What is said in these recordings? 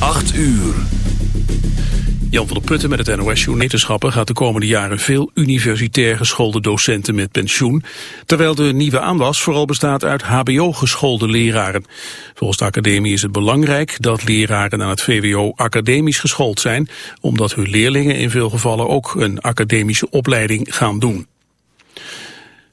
8 uur. Jan van der Putten met het NOS Wetenschappen gaat de komende jaren veel universitair geschoolde docenten met pensioen, terwijl de nieuwe aanwas vooral bestaat uit hbo-geschoolde leraren. Volgens de academie is het belangrijk dat leraren aan het VWO academisch geschoold zijn, omdat hun leerlingen in veel gevallen ook een academische opleiding gaan doen.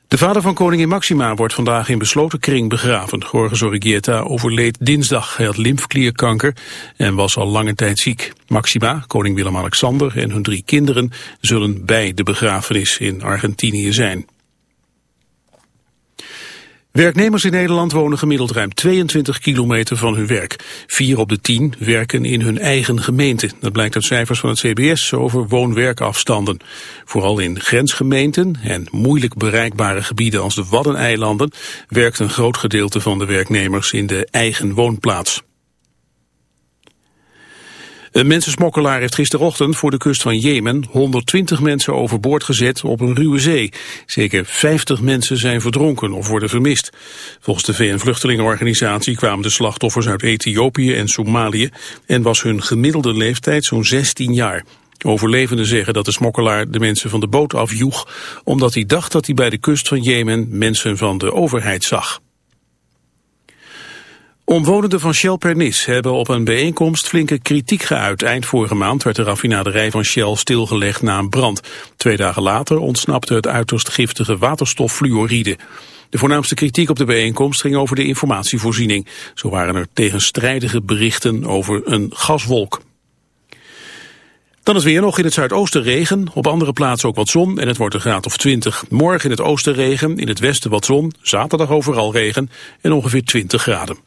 De vader van koningin Maxima wordt vandaag in besloten kring begraven. Jorge Zorrigueta overleed dinsdag. Hij had lymfklierkanker en was al lange tijd ziek. Maxima, koning Willem-Alexander en hun drie kinderen zullen bij de begrafenis in Argentinië zijn. Werknemers in Nederland wonen gemiddeld ruim 22 kilometer van hun werk. Vier op de tien werken in hun eigen gemeente. Dat blijkt uit cijfers van het CBS over woon-werkafstanden. Vooral in grensgemeenten en moeilijk bereikbare gebieden als de Waddeneilanden... werkt een groot gedeelte van de werknemers in de eigen woonplaats. Een mensensmokkelaar heeft gisterochtend voor de kust van Jemen 120 mensen overboord gezet op een ruwe zee. Zeker 50 mensen zijn verdronken of worden vermist. Volgens de VN-vluchtelingenorganisatie kwamen de slachtoffers uit Ethiopië en Somalië en was hun gemiddelde leeftijd zo'n 16 jaar. Overlevenden zeggen dat de smokkelaar de mensen van de boot afjoeg omdat hij dacht dat hij bij de kust van Jemen mensen van de overheid zag. Omwonenden van Shell Pernis hebben op een bijeenkomst flinke kritiek geuit. Eind vorige maand werd de raffinaderij van Shell stilgelegd na een brand. Twee dagen later ontsnapte het uiterst giftige waterstof fluoride. De voornaamste kritiek op de bijeenkomst ging over de informatievoorziening. Zo waren er tegenstrijdige berichten over een gaswolk. Dan is weer nog in het zuidoosten regen, op andere plaatsen ook wat zon en het wordt een graad of 20. Morgen in het oosten regen, in het westen wat zon, zaterdag overal regen en ongeveer 20 graden.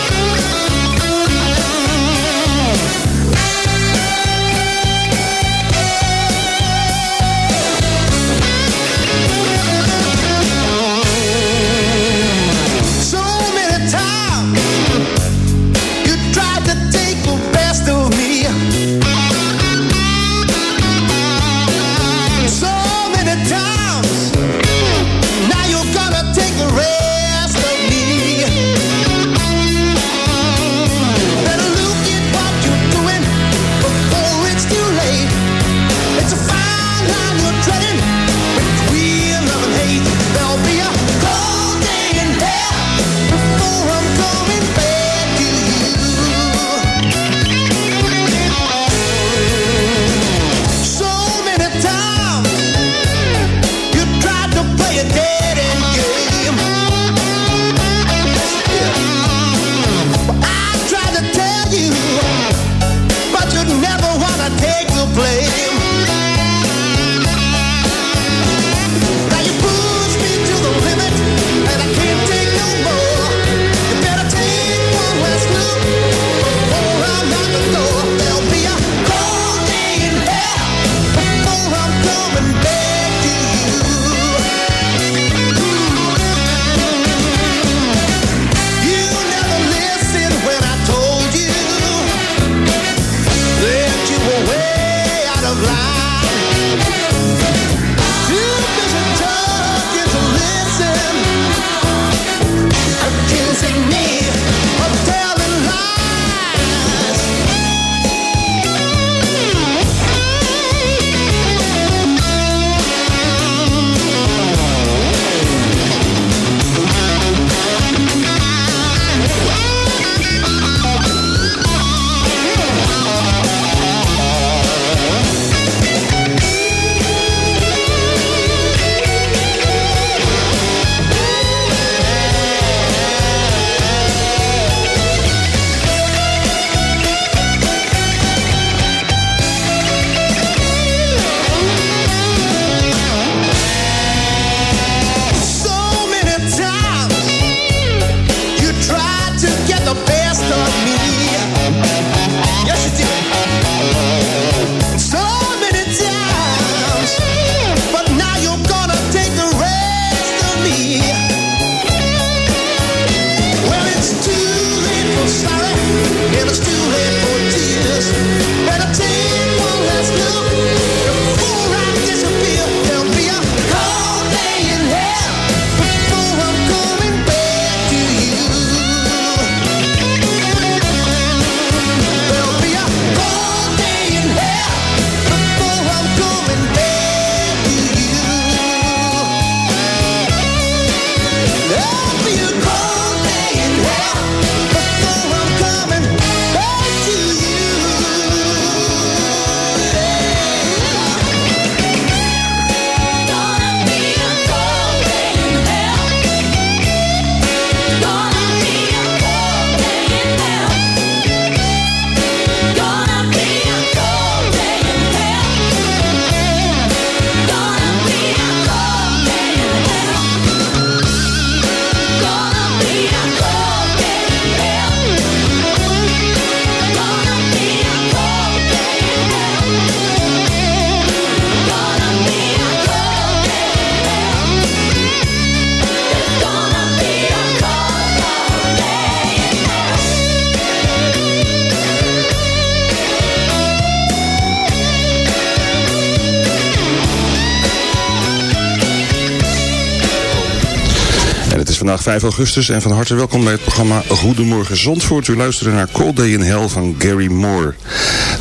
Vandaag 5 augustus en van harte welkom bij het programma Goedemorgen Zandvoort. U luistert naar Cold Day in Hell van Gary Moore.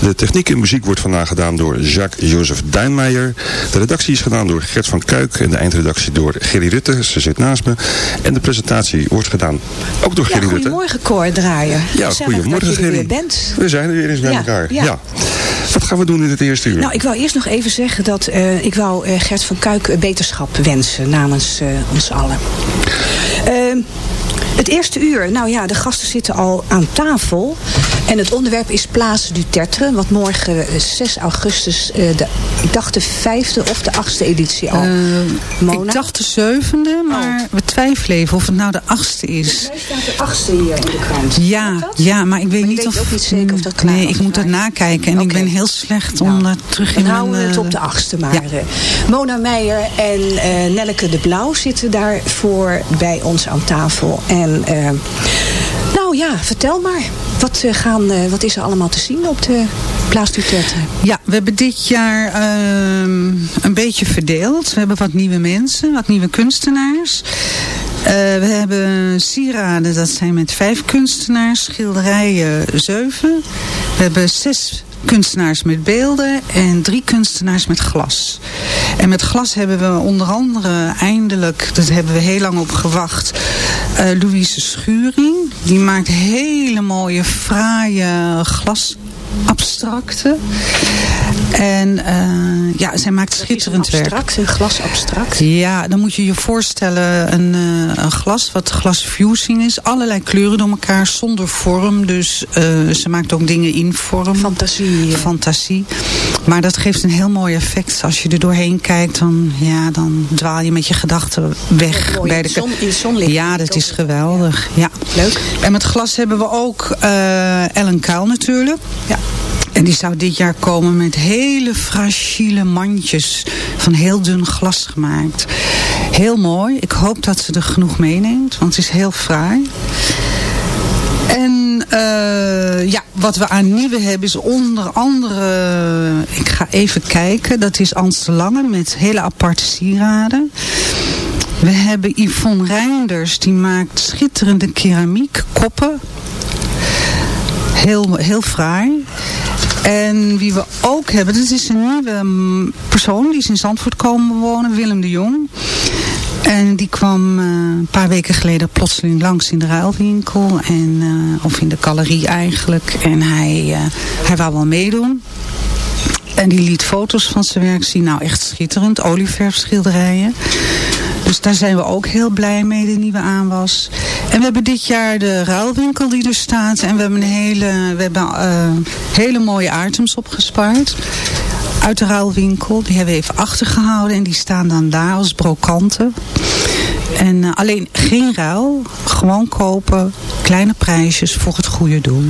De techniek en muziek wordt vandaag gedaan door Jacques-Joseph Duinmeijer. De redactie is gedaan door Gert van Kuik en de eindredactie door Gerry Rutte. Ze zit naast me. En de presentatie wordt gedaan ook door Ja, Gerry Rutte. goedemorgen Cor Draaier. Ja, goedemorgen er Gerry. bent. We zijn er weer eens bij Ja, elkaar. ja. Ja. Wat gaan we doen in het eerste uur? Nou, ik wou eerst nog even zeggen dat eh, ik wou eh, Gert van Kuik beterschap wensen namens eh, ons allen. Ehm, het eerste uur, nou ja, de gasten zitten al aan tafel. En het onderwerp is Place du Tertre. Wat morgen eh, 6 augustus, eh, de, ik dacht de vijfde of de achtste editie al. Mona? Ik dacht de zevende, maar we twijfelen even of het nou de achtste is. Mij staat de achtste hier in de krant. Ja, dat? ja, maar ik weet Maar niet weet of... ook niet zeker of dat klaar Nee, ik moet dat nakijken en ik ben heel slecht Nou, om daar terug Dan in houden we mijn, het eh, op de achtste maar. ja. eh. Mona Meijer en eh, Nelleke de Blauw zitten daarvoor bij ons aan tafel. En eh, nou ja, vertel maar. Wat, eh, gaan, eh, wat is er allemaal te zien op de Place du Tertre? Ja, we hebben dit jaar ehm, een beetje verdeeld. We hebben wat nieuwe mensen, wat nieuwe kunstenaars. Eh, we hebben sieraden, dat zijn met vijf kunstenaars. Schilderijen zeven. We hebben zes kunstenaars met beelden en drie kunstenaars met glas. En met glas hebben we onder andere eindelijk, dat hebben we heel lang op gewacht, eh, Louise Schuring. Die maakt hele mooie, fraaie glas abstracte. En eh, ja, zij maakt schitterend werk. Abstract, een glas abstract. Ja, dan moet je je voorstellen een, eh, een glas, wat glasfusing is. Allerlei kleuren door elkaar, zonder vorm. Dus eh, ze maakt ook dingen in vorm. Fantasie. Fantasie. Maar dat geeft een heel mooi effect. Als je er doorheen kijkt, dan, ja, dan dwaal je met je gedachten weg. mooi, in het zon- in zonlicht. Ja, dat is geweldig. Ja. Leuk. En met glas hebben we ook Ellen Kuil natuurlijk. Ja. En die zou dit jaar komen met hele fragiele mandjes van heel dun glas gemaakt. Heel mooi. Ik hoop dat ze er genoeg meeneemt, want het is heel fraai. En eh, ja, wat we aan nieuwe hebben is onder andere, ik ga even kijken, dat is Lange met hele aparte sieraden. We hebben Yvonne Reinders, die maakt schitterende keramiek, koppen. Heel, heel fraai. En wie we ook hebben, dat is een nieuwe mm, persoon. Die is in Zandvoort komen wonen, Willem de Jong. En die kwam eh, een paar weken geleden plotseling langs in de ruilwinkel. En, eh, of in de galerie eigenlijk. En hij, eh, hij wou wel meedoen. En die liet foto's van zijn werk zien. Nou, echt schitterend. Olieverfschilderijen. Dus daar zijn we ook heel blij mee, de nieuwe aanwas. En we hebben dit jaar de ruilwinkel die er staat. En we hebben, een hele, we hebben eh, hele mooie items opgespaard. Uit de ruilwinkel. Die hebben we even achtergehouden. En die staan dan daar als brokanten. En eh, alleen geen ruil. Gewoon kopen. Kleine prijsjes voor het goede doel.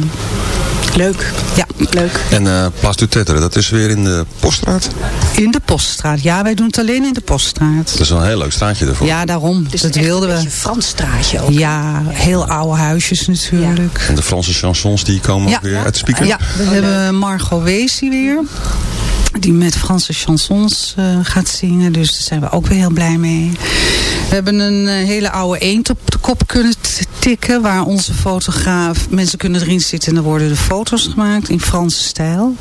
Leuk. Ja. Leuk. En eh Place du Tetteren, dat is weer in de Poststraat. In de Poststraat. Ja, wij doen het alleen in de Poststraat. Dat is wel een heel leuk straatje ervoor. Ja, daarom. Dus dat wilden een we. beetje Frans straatje ook. Ja, heel oude huisjes natuurlijk. En de Franse chansons die komen ook weer uit de speaker. Ja, we hebben Margot Weesie weer. Die met Franse chansons eh, gaat zingen. Dus daar zijn we ook weer heel blij mee. We hebben een eh, hele oude eend op de kop kunnen tikken. Waar onze fotograaf... Mensen kunnen erin zitten en dan worden de foto's gemaakt in Franse stijl.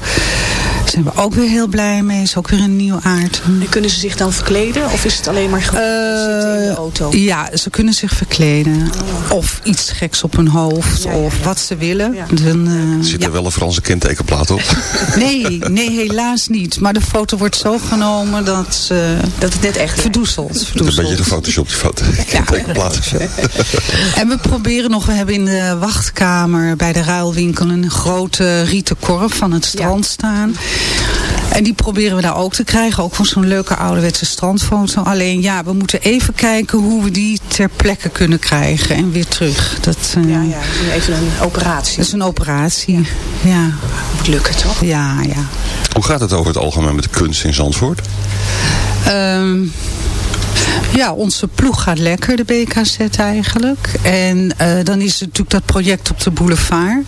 Daar zijn we ook weer heel blij mee. Is ook weer een nieuw aard. En kunnen ze zich dan verkleden? Of is het alleen maar gewoon zitten in de auto? Eh, Ja, ze kunnen zich verkleden. Of iets geks op hun hoofd. Ja, ja, of ja. wat ze willen. Ja. Dan, eh, Er zit ja. er wel een Franse kentekenplaat op. Nee, nee, helaas niet. Maar de foto wordt zo genomen dat ze Dat het net echt lijkt. verdoezeld. Een beetje de Photoshop, die foto. Kentekenplaat. En we proberen nog, we hebben in de wachtkamer bij de ruilwinkel een grote rieten korf van het strand staan. En die proberen we daar ook te krijgen. Ook voor zo'n leuke ouderwetse strandfoto. Alleen ja, we moeten even kijken hoe we die ter plekke kunnen krijgen. En weer terug. Dat, eh, Ja, ja. Even een operatie. dat is een operatie. Ja, moet lukken, toch? ja, ja. Hoe gaat het over het algemeen met de kunst in Zandvoort? Ehm, Ja, onze ploeg gaat lekker, de BKZ eigenlijk. En eh, dan is natuurlijk dat project op de boulevard.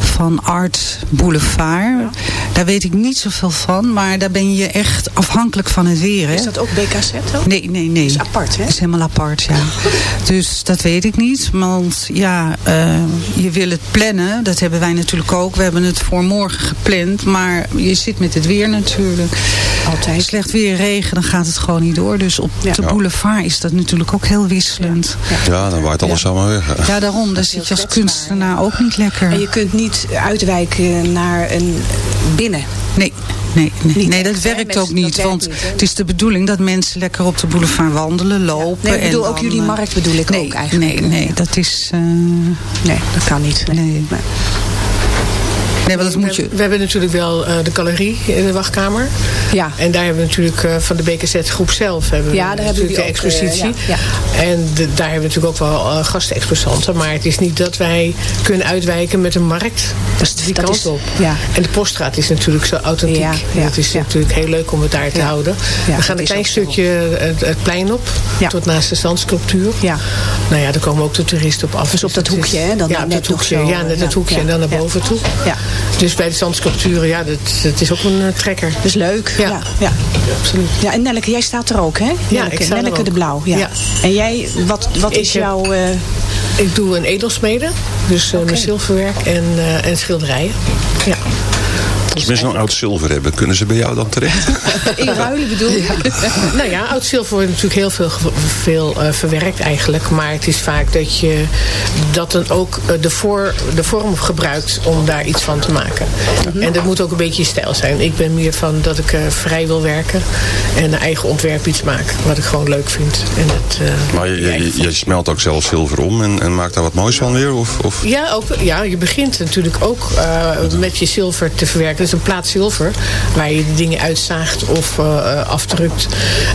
Van Art Boulevard. Daar weet ik niet zoveel van. Maar daar ben je echt afhankelijk van het weer. Hè? Is dat ook BKZ ook? Nee, nee, nee. is apart, hè? is helemaal apart, ja. dus dat weet ik niet. Want ja, eh, je wil het plannen. Dat hebben wij natuurlijk ook. We hebben het voor morgen gepland. Maar je zit met het weer natuurlijk. Altijd. Slecht weer, regen, dan gaat het gewoon niet door. Dus op Ja. de boulevard is dat natuurlijk ook heel wisselend. Ja, dan waait alles allemaal weg. Ja, daarom. Daar zit je als kunstenaar ook niet lekker. En je kunt niet uitwijken naar een binnen. Nee, nee, nee. Nee dat werkt ook niet. want het is de bedoeling dat mensen lekker op de boulevard wandelen, lopen. Nee, ik bedoel en ook jullie markt bedoel ik nee, ook eigenlijk. Nee, nee, dat is... eh, Nee, dat kan niet. Nee. nee. Nee, want dat moet je... We, we hebben natuurlijk wel eh, de galerie in de wachtkamer. Ja. En daar hebben we natuurlijk eh, van de BKZ groep zelf hebben we Ja, daar hebben jullie de ook, eh, expositie. ja, En de- daar hebben we natuurlijk ook wel gastexposanten. Maar het is niet dat wij kunnen uitwijken met een markt. Dat is- die dat kant is- op. ja. En de poststraat is natuurlijk zo authentiek. Ja, het is natuurlijk heel leuk om het daar te houden. We gaan dat een klein stukje het, het plein op. Tot naast de zandsculptuur. Ja. Nou ja, daar komen ook de toeristen op af. Dus op dat hoekje, hè? Dan ja, net dat hoekje. zo, Ja, net het hoekje en dan naar boven toe. Ja. Dus bij de zandsculpturen, ja, dat, dat is ook een eh, trekker. Dat is leuk. Ja. Ja. Ja. Absoluut. Ja, en Nelleke, jij staat er ook, hè? Nelleke, ik sta er Nelleke ook. de Blauw. Ja. Ja. En jij, wat, wat is jouw... eh, Ik doe een edelsmede, dus eh, met zilverwerk en, en schilderijen. Ja. Als mensen nou oud zilver hebben, kunnen ze bij jou dan terecht? inruilen bedoel je? nou ja, oud zilver wordt natuurlijk heel veel, veel eh, verwerkt eigenlijk. Maar het is vaak dat je dat dan ook eh, de, voor, de vorm gebruikt om daar iets van te maken. Mhm. En dat moet ook een beetje je stijl zijn. Ik ben meer van dat ik eh, vrij wil werken en een eigen ontwerp iets maak. Wat ik gewoon leuk vind. En dat, eh, Maar je, smelt ook zelf zilver om en, en maakt daar wat moois van weer? Of, of? Ja, ook, ja, je begint natuurlijk ook eh, met je zilver te verwerken. Een plaat zilver waar je de dingen uitzaagt of eh, eh, afdrukt.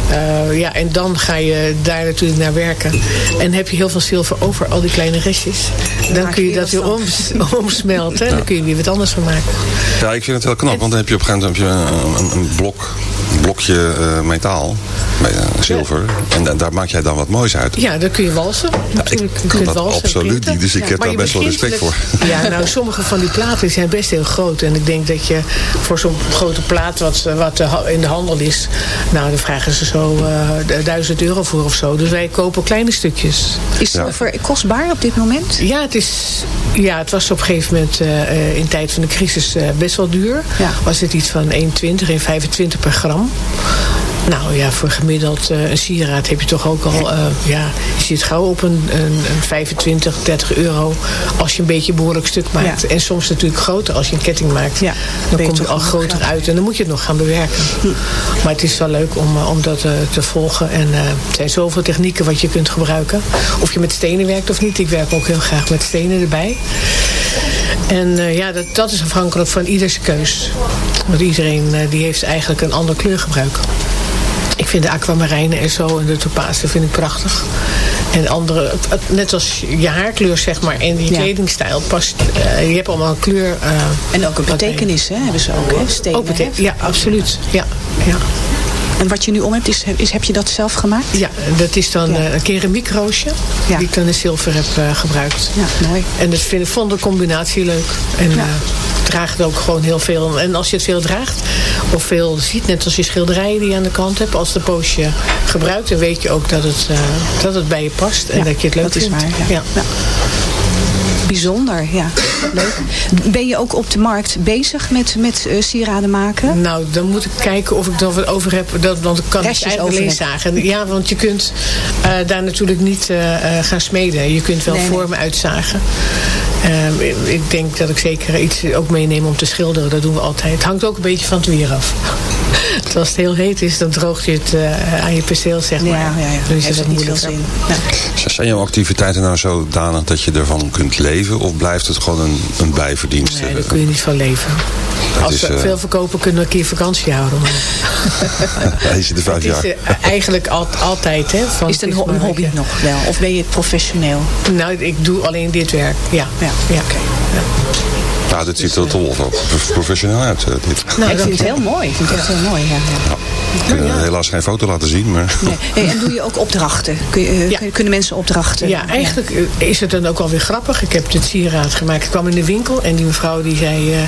Eh, ja, en dan ga je daar natuurlijk naar werken. En heb je heel veel zilver over, al die kleine restjes. Dan kun je je dat weer oms- omsmelten. Dan kun je weer wat anders van maken. Ja, ik vind het heel knap, want dan heb je op een gegeven moment een, een, een blok, blokje eh, metaal, met, eh, zilver. En da- daar maak jij dan wat moois uit. Ja, dan kun je walsen. natuurlijk. Je dat walsen absoluut niet, dus ik heb daar best wel respect met- Ja, nou, sommige van die platen zijn best heel groot. En ik denk dat je voor zo'n grote plaat wat, wat de ha- in de handel is... nou, dan vragen ze zo eh, duizend euro voor of zo. Dus wij kopen kleine stukjes. Is zilver kostbaar op dit moment? Ja, het, is, ja, het was op een gegeven moment eh, eh, in tijd van de crisis eh, best wel duur. Ja. Was het iets van 1,20, 1,25 per gram. Nou ja, voor gemiddeld eh, een sieraad heb je toch ook al... eh, ja, je zit gauw op een, een, een 25, 30 euro... als je een beetje een behoorlijk stuk maakt. Ja. En soms natuurlijk groter als je een ketting maakt. Ja, dan ben je kom je toch al groter uit. En dan moet je het nog gaan bewerken. Maar het is wel leuk om, eh, om dat eh, te volgen. En eh, er zijn zoveel technieken wat je kunt gebruiken. Of je met stenen werkt of niet. Ik werk ook heel graag met stenen erbij. En eh, ja, dat, dat is afhankelijk van ieders keus. Want iedereen eh, die heeft eigenlijk een ander kleurgebruik. Ik vind de aquamarijnen en zo en de topazen vind ik prachtig. En andere, het- net als je haarkleur zeg maar en je Ja. kledingstijl past. eh, je hebt allemaal een kleur. eh, En ook een betekenis, hè? Hebben ze ook, hè? Stenen, Ook bete- hè? ja, absoluut. Ja, ja. En wat je nu om hebt, is, is, heb je dat zelf gemaakt? ja, dat is dan Ja. eh, een keramiekroosje. Ja. Die ik dan in zilver heb eh, gebruikt. Ja, mooi. En dat vind ik vond de combinatie leuk. En Ja. eh, draagt ook gewoon heel veel. En als je het veel draagt, of veel ziet, net als je schilderijen die je aan de kant hebt, als de poosje gebruikt, dan weet je ook dat het, dat het bij je past en dat je het leuk dat is vindt. waar, ja. Bijzonder, ja. Leuk. Ben je ook op de markt bezig met, met eh, sieraden maken? Nou, dan moet ik kijken of ik er wat over heb. Dat, want ik kan het Restjes eigenlijk zagen. Ja, want je kunt eh, daar natuurlijk niet eh, gaan smeden. Je kunt wel Nee, nee. vormen uitzagen. Ehm, ik- denk dat ik zeker iets ook meeneem om te schilderen. Dat doen we altijd. Het hangt ook een beetje van het weer af. Dus als het heel heet is, dan droogt je het eh, aan je perceel, zeg maar. Ja, ja, ja. Dan is het het niet veel. Nou, Zijn jouw activiteiten nou zodanig dat je ervan kunt leven? Of blijft het gewoon een, een bijverdienst? Nee, daar kun je niet van leven. Dat Als is, we eh, veel verkopen, kunnen we een keer vakantie houden. Maar Hij zit er vijf het is jaar. eh, eigenlijk al, altijd. Hè, van, is het een, is ho- een maar hobby nog wel? Of ben je professioneel? Nou, ik doe alleen dit werk. Ja. Ja, ja. oké. Ja. Nou, dit ziet er toch wel professioneel uit. eh, dit. Nou, ik dat- vind het heel mooi. Ik vind het echt heel mooi, ja. ja. Ik kan helaas geen foto laten zien, maar... Nee. Hey, en doe je ook opdrachten? Kun je, eh, Ja. Kunnen mensen opdrachten? Ja, eigenlijk eh, is het dan ook alweer grappig. Ik heb dit sieraad gemaakt. Ik kwam in de winkel en die mevrouw die zei... eh,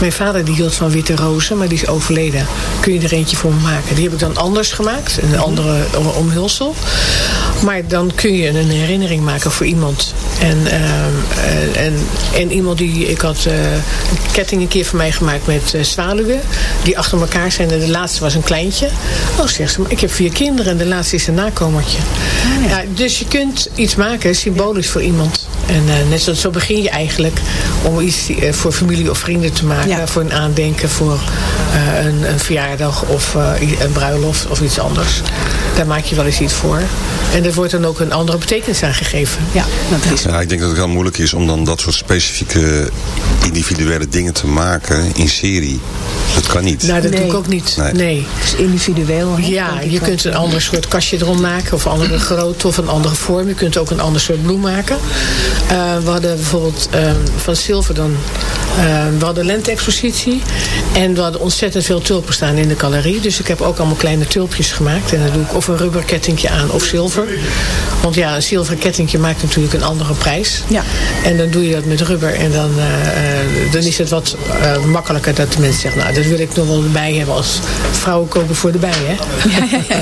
mijn vader die hield van witte rozen, maar die is overleden. Kun je er eentje voor me maken? Die heb ik dan anders gemaakt. Een andere om- omhulsel. Maar dan kun je een herinnering maken voor iemand. En, ehm, eh, en, en iemand die... Ik had eh, een ketting een keer voor mij gemaakt met eh, zwaluwen. Die achter elkaar zijn. En de laatste was een kleintje. Oh, zegt ze, maar ik heb vier kinderen. En de laatste is een nakomertje. ja. dus je kunt iets maken, symbolisch voor iemand. En eh, net zo, zo begin je eigenlijk om iets eh, voor familie of vrienden te maken. Ja. Voor een aandenken, voor eh, een, een verjaardag of eh, een bruiloft of iets anders. Daar maak je wel eens iets voor. En er wordt dan ook een andere betekenis aan gegeven. Ja, dat is Ja, ik denk dat het heel moeilijk is om dan dat soort specifieke individuele dingen te maken in serie. Dat kan niet. Nou, dat doe Nee. ik ook niet. Nee. nee. het is individueel. hè, Ja, je wel. kunt een ander soort kastje erom maken. Of een andere grootte of een andere vorm. Je kunt ook een ander soort bloem maken. Eh, we hadden bijvoorbeeld eh, van zilver dan... eh, we hadden lente-expositie. En we hadden ontzettend veel tulpen staan in de galerie. Dus ik heb ook allemaal kleine tulpjes gemaakt. En dan doe ik of een rubber kettingje aan of zilver. Want ja, een zilveren kettingje maakt natuurlijk een andere prijs. Ja. En dan doe je dat met rubber. En dan, eh, eh, dan is het wat eh, makkelijker dat de mensen zeggen... nou, dat wil ik nog wel erbij hebben als vrouwen kopen voor de bij, hè?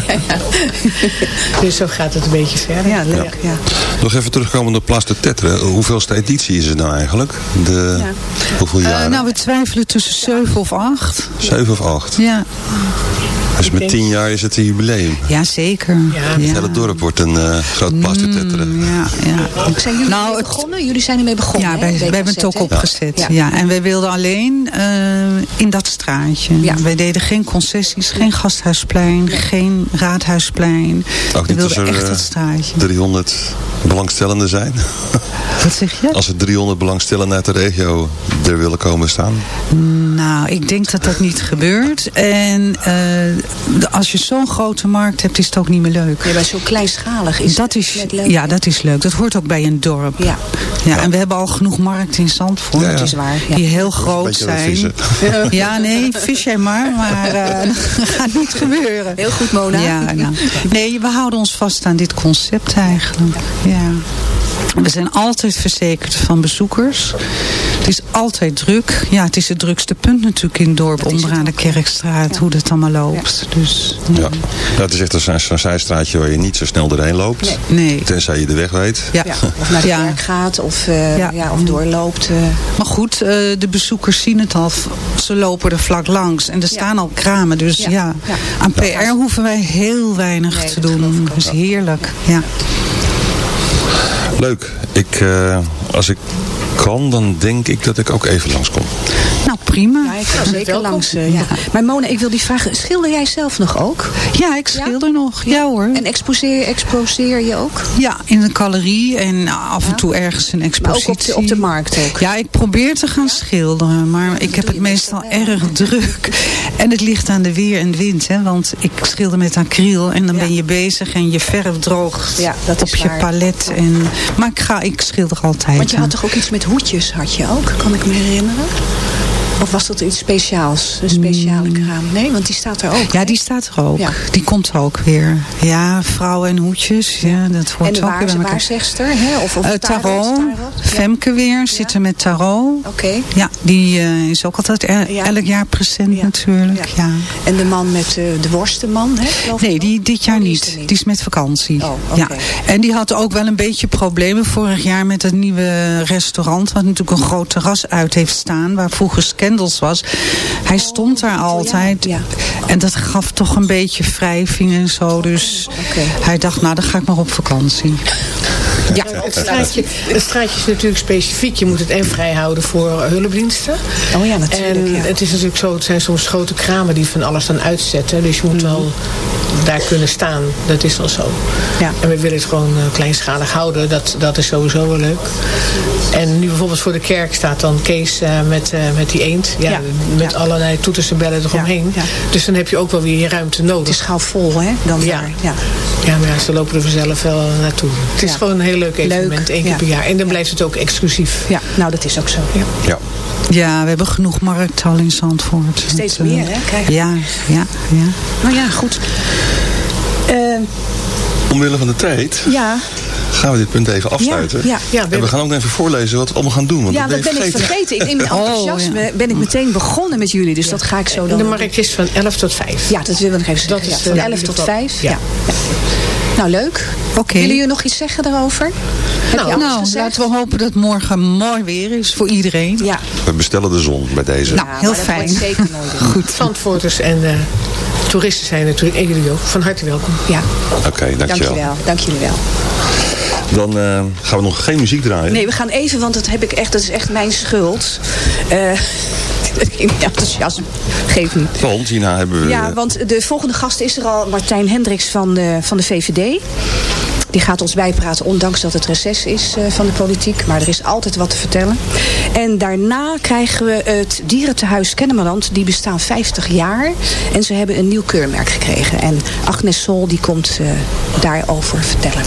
dus zo gaat het een beetje verder. Ja, leuk. Ja. Nog even terugkomen op Plas de Tetre. Hoeveelste editie is het nou eigenlijk? De, Ja. Hoeveel Eh, jaren? nou, we twijfelen tussen 7 of 8. Zeven of acht. Ja, Dus met tien jaar is het een jubileum. ja zeker. Ja. Het hele dorp wordt een eh, groot. Mm, ja, ja. Zijn jullie Nou, ermee het- begonnen? Jullie zijn ermee begonnen, Ja, wij, hebben het ook opgezet. Ja. Ja. En wij wilden alleen eh, in dat straatje. Ja. Wij deden geen concessies, geen gasthuisplein, geen raadhuisplein. Ook we niet als wilden er echt eh, dat straatje. 300 belangstellenden zijn. Wat zeg je? Als er 300 belangstellenden uit de regio er willen komen staan. Nou, ik denk dat dat niet gebeurt. En eh, als je zo'n grote markt hebt, is het ook niet meer leuk. Nee, maar zo kleinschalig is dat het is, net leuk. ja, dat is leuk. Dat hoort ook bij een dorp. Ja. Ja, en we hebben al genoeg markten in Zandvoort. Ja, ja. Dat is waar. Ja. Die heel groot zijn. Ja, nee, vis jij maar. Maar eh, dat gaat niet gebeuren. Heel goed, Mona. Ja, nou. Nee, we houden ons vast aan dit concept eigenlijk. Ja. We zijn altijd verzekerd van bezoekers. Het is altijd druk. Ja, het is het drukste punt natuurlijk in het dorp. Dat Onderaan de. Kerkstraat, Ja. hoe dat allemaal loopt. Dus, Ja. ja, het is echt een- zo'n zijstraatje waar je niet zo snel doorheen loopt. Nee. Tenzij je de weg weet. Ja. Ja, Of naar de Ja. kerk gaat of, eh, Ja. ja. of doorloopt. eh. Maar goed, eh, de bezoekers zien het al. Ze lopen er vlak langs. En er staan al kramen. Dus ja, Ja. Ja. aan PR hoeven wij heel weinig Nee, te dat doen. Dat is heerlijk. Ja. Leuk. Ik, eh, als ik kan, dan denk ik dat ik ook even langskom. Prima. Ja, ik ga zeker langs. eh, ja. Maar Mona, ik wil die vragen. Schilder jij zelf nog ook? Ja, ik schilder nog. Ja, hoor. En exposeer, exposeer je ook? Ja, in een galerie en af en toe ergens een Maar expositie. ook op de, op de markt ook? Ja, ik probeer te gaan schilderen, maar ik heb het meestal erg druk. En het ligt aan de weer en wind, hè, want ik schilder met acryl en dan ben je bezig en je verf droogt Ja, dat op je waar. palet. En, maar ik, ga, ik schilder altijd. Want je had toch ook iets met hoedjes, had je ook? Kan ik me herinneren? Of was dat iets speciaals? Een speciale kraam? Nee, want die staat er ook. Ja, die staat er ook. Ja. Die komt er ook weer. Ja, vrouwen en hoedjes. Ja, dat hoort en ook weer bij elkaar. waarzegster? Hè? Of, of Eh, tarot? Femke weer, zit er met tarot. Oké. Ja, die eh, is ook altijd Ja. elk jaar present natuurlijk. Ja. En de man met eh, de worstenman, hè? Nee, die dit jaar Oh, die niet. Die is met vakantie. Oh, oké. ja. En die had ook wel een beetje problemen vorig jaar met het nieuwe restaurant. Wat natuurlijk een groot terras uit heeft staan. Waar vroeger Was. Hij stond daar altijd. Oh, ja. En dat gaf toch een beetje wrijving en zo. Dus Oké. hij dacht, nou dan ga ik maar op vakantie. Ja, het straatje, het straatje is natuurlijk specifiek. Je moet het en vrij houden voor eh, hulpdiensten. Oh ja, natuurlijk. En ja. het is natuurlijk zo, het zijn soms grote kramen die van alles dan uitzetten. Dus je moet wel daar kunnen staan. Dat is wel zo. Ja. En we willen het gewoon eh, kleinschalig houden. Dat, dat is sowieso wel leuk. En nu bijvoorbeeld voor de kerk staat dan Kees eh, met, eh, met die Ja, Ja. Met Ja. allerlei toeters en bellen eromheen. Ja, ja. Dus dan heb je ook wel weer je ruimte nodig. Het is gauw vol, hè? Dan Ja. daar. ja. Ja, maar ja, ze lopen er vanzelf wel naartoe. Het is Ja. gewoon een heel leuk evenement, Leuk, één keer ja. per jaar. En dan blijft het ook exclusief. ja, nou dat is ook zo. Ja. Ja. Ja, we hebben genoeg markt al in Zandvoort. Steeds eh, meer, hè. Ja, ja, ja. Nou ja, goed. Eh, Omwille van de tijd ja, gaan we dit punt even afsluiten. Ja, ja. Ja, we En we gaan ook even voorlezen wat we allemaal gaan doen. Want ja, dat dat ben ik vergeten. In, in mijn Oh, enthousiasme ben ik meteen begonnen met jullie. Dus dat ga ik zo dan... De markt is van 11 tot 5. Ja, dat willen we nog even Dat zeggen. is, ja, van eh, 11 in ieder tot geval- 5. ja. Nou, leuk. Oké. Willen jullie nog iets zeggen daarover? Nou, Nou, laten we hopen dat morgen mooi weer is voor iedereen. Ja, We bestellen de zon bij deze. Nou, Ja, heel dat fijn. zeker nooit doen. Goed. Zandvoorters en eh, toeristen zijn natuurlijk, en jullie ook, van harte welkom. Ja, Oké, dankjewel. dankjewel. Dank jullie wel. Dan eh, gaan we nog geen muziek draaien. Nee, we gaan even, want dat, heb ik echt, dat is echt mijn schuld. Eh ben enthousiasme. Geef niet. Want hierna hebben we... Ja, want de volgende gast is er al, Martijn Hendricks van de, van de VVD. Die gaat ons bijpraten, ondanks dat het reces is eh, van de politiek. Maar er is altijd wat te vertellen. En daarna krijgen we het dierentehuis Kennemerland. Die bestaan 50 jaar. En ze hebben een nieuw keurmerk gekregen. En Agnes Sol die komt eh, daarover vertellen.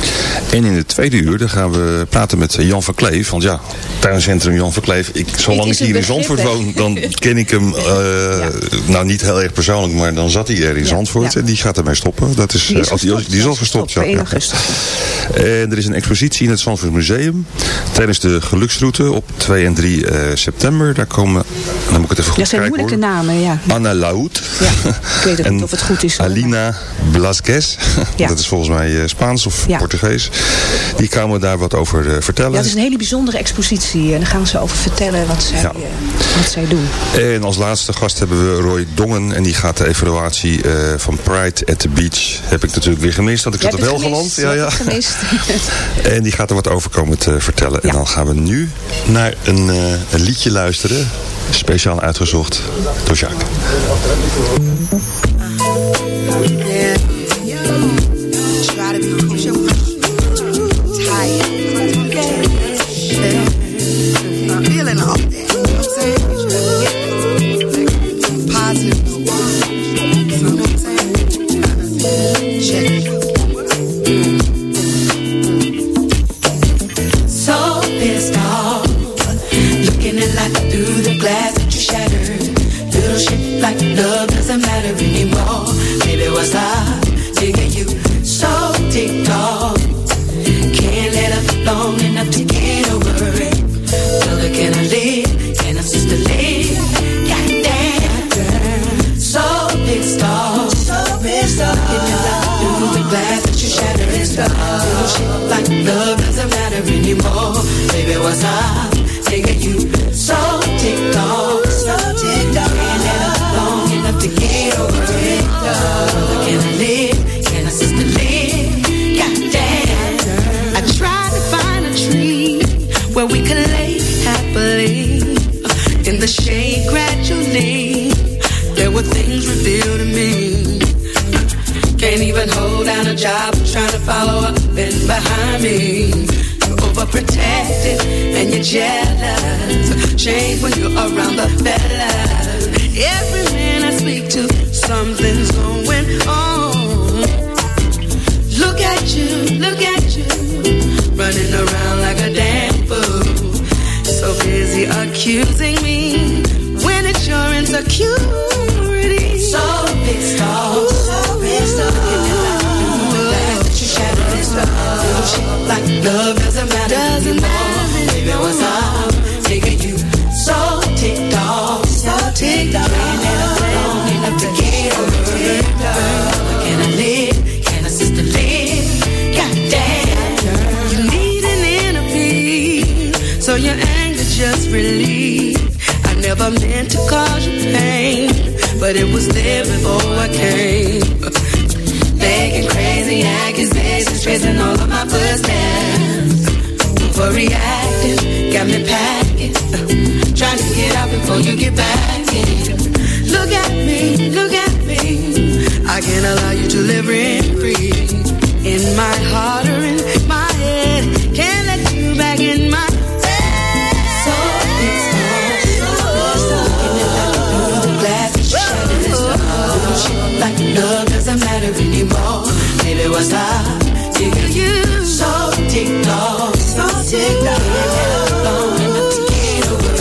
En in het tweede uur dan gaan we praten met Jan van Kleef. Want ja, tuincentrum Jan van Kleef. Ik, zolang ik hier in Zandvoort woon, dan ken ik hem. eh, Nou, niet heel erg persoonlijk, maar dan zat hij er in Ja, Zandvoort. ja. En die gaat ermee stoppen. Dat is, Die is eh, gestopt. die is al gestopt. ja, per ja, 1 augustus. En er is een expositie in het Zandvoort Museum. Tijdens de geluksroute op 2 en 3 eh, september. Daar komen, dan moet ik het even goed Dat zijn moeilijke hoor. namen, ja. Anna Laut. Ja, ik weet niet of het goed is, hoor. Alina Blasquez. Ja. Dat is volgens mij eh, Spaans of Ja. Portugees. Die komen daar wat over eh, vertellen. Ja, het is een hele bijzondere expositie. En daar gaan ze over vertellen wat zij, Ja. wat zij doen. En als laatste gast hebben we Roy Dongen. En die gaat de evaluatie van Pride at the Beach. Heb ik natuurlijk weer gemist. Want ik zat op Helgeland. gemist, Ja, ja. En die gaat er wat over komen te vertellen. En dan gaan we nu naar een, eh, een liedje luisteren. Speciaal uitgezocht door Jacques. never meant to cause you pain, but it was there before I came. making crazy accusations, tracing all of my footsteps. Overreacting, got me packing. Trying to get out before you get back in. Look at me, look at me. I can't allow you to live rent free in my heart. Love doesn't matter anymore. Maybe what's up to you? So so tick tock. Get over.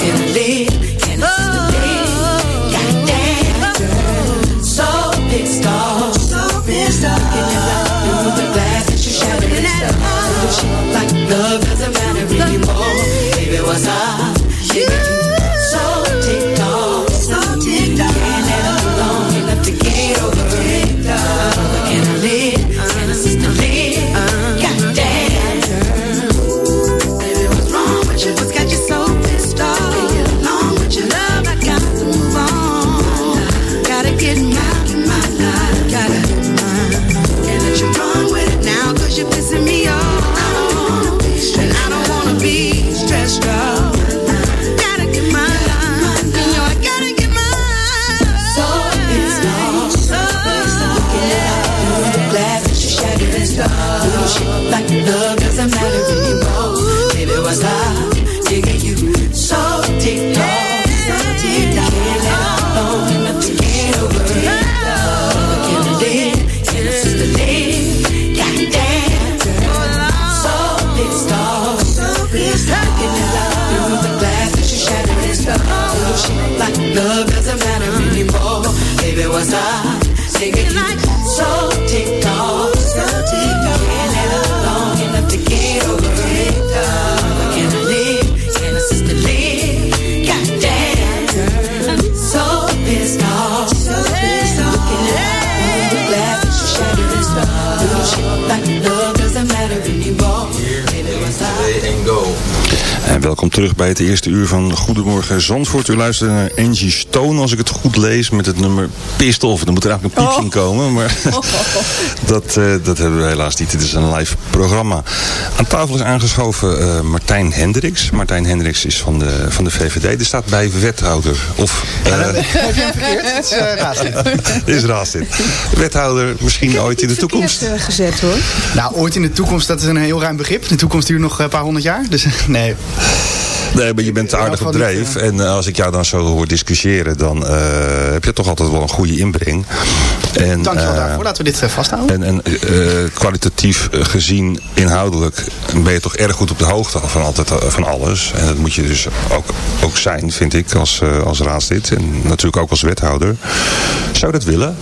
Can I live? Can Goddamn, girl. So pissed off, so pissed off. At through the glass that you shattered and stuff. Like love doesn't matter anymore. Baby, what's up? Bij het eerste uur van Goedemorgen Zandvoort. U luistert naar Angie Stone, als ik het goed lees, met het nummer Pissed Off. Er moet er eigenlijk een piepje in komen, maar dat, eh, dat hebben we helaas niet. Het is een live programma. Aan tafel is aangeschoven eh, Martijn Hendricks. Martijn Hendricks is van de, van de VVD. Er staat bij wethouder. Of, eh, Heb je hem verkeerd? Het is uh, raadslid. is raadslid. Wethouder misschien ooit in de toekomst. Verkeerd, gezet hoor. Nou, ooit in de toekomst, dat is een heel ruim begrip. De toekomst duurt nog een paar honderd jaar. Dus nee. Nee, maar je bent aardig op dreef. En eh, als ik jou dan zo hoor discussiëren, dan eh, heb je toch altijd wel een goede inbreng. En, Dankjewel eh, daarvoor. Laten we dit vasthouden. En, en kwalitatief gezien, inhoudelijk, ben je toch erg goed op de hoogte van, altijd, van alles. En dat moet je dus ook, ook zijn, vind ik, als, als raadslid. En natuurlijk ook als wethouder. Zou je dat willen?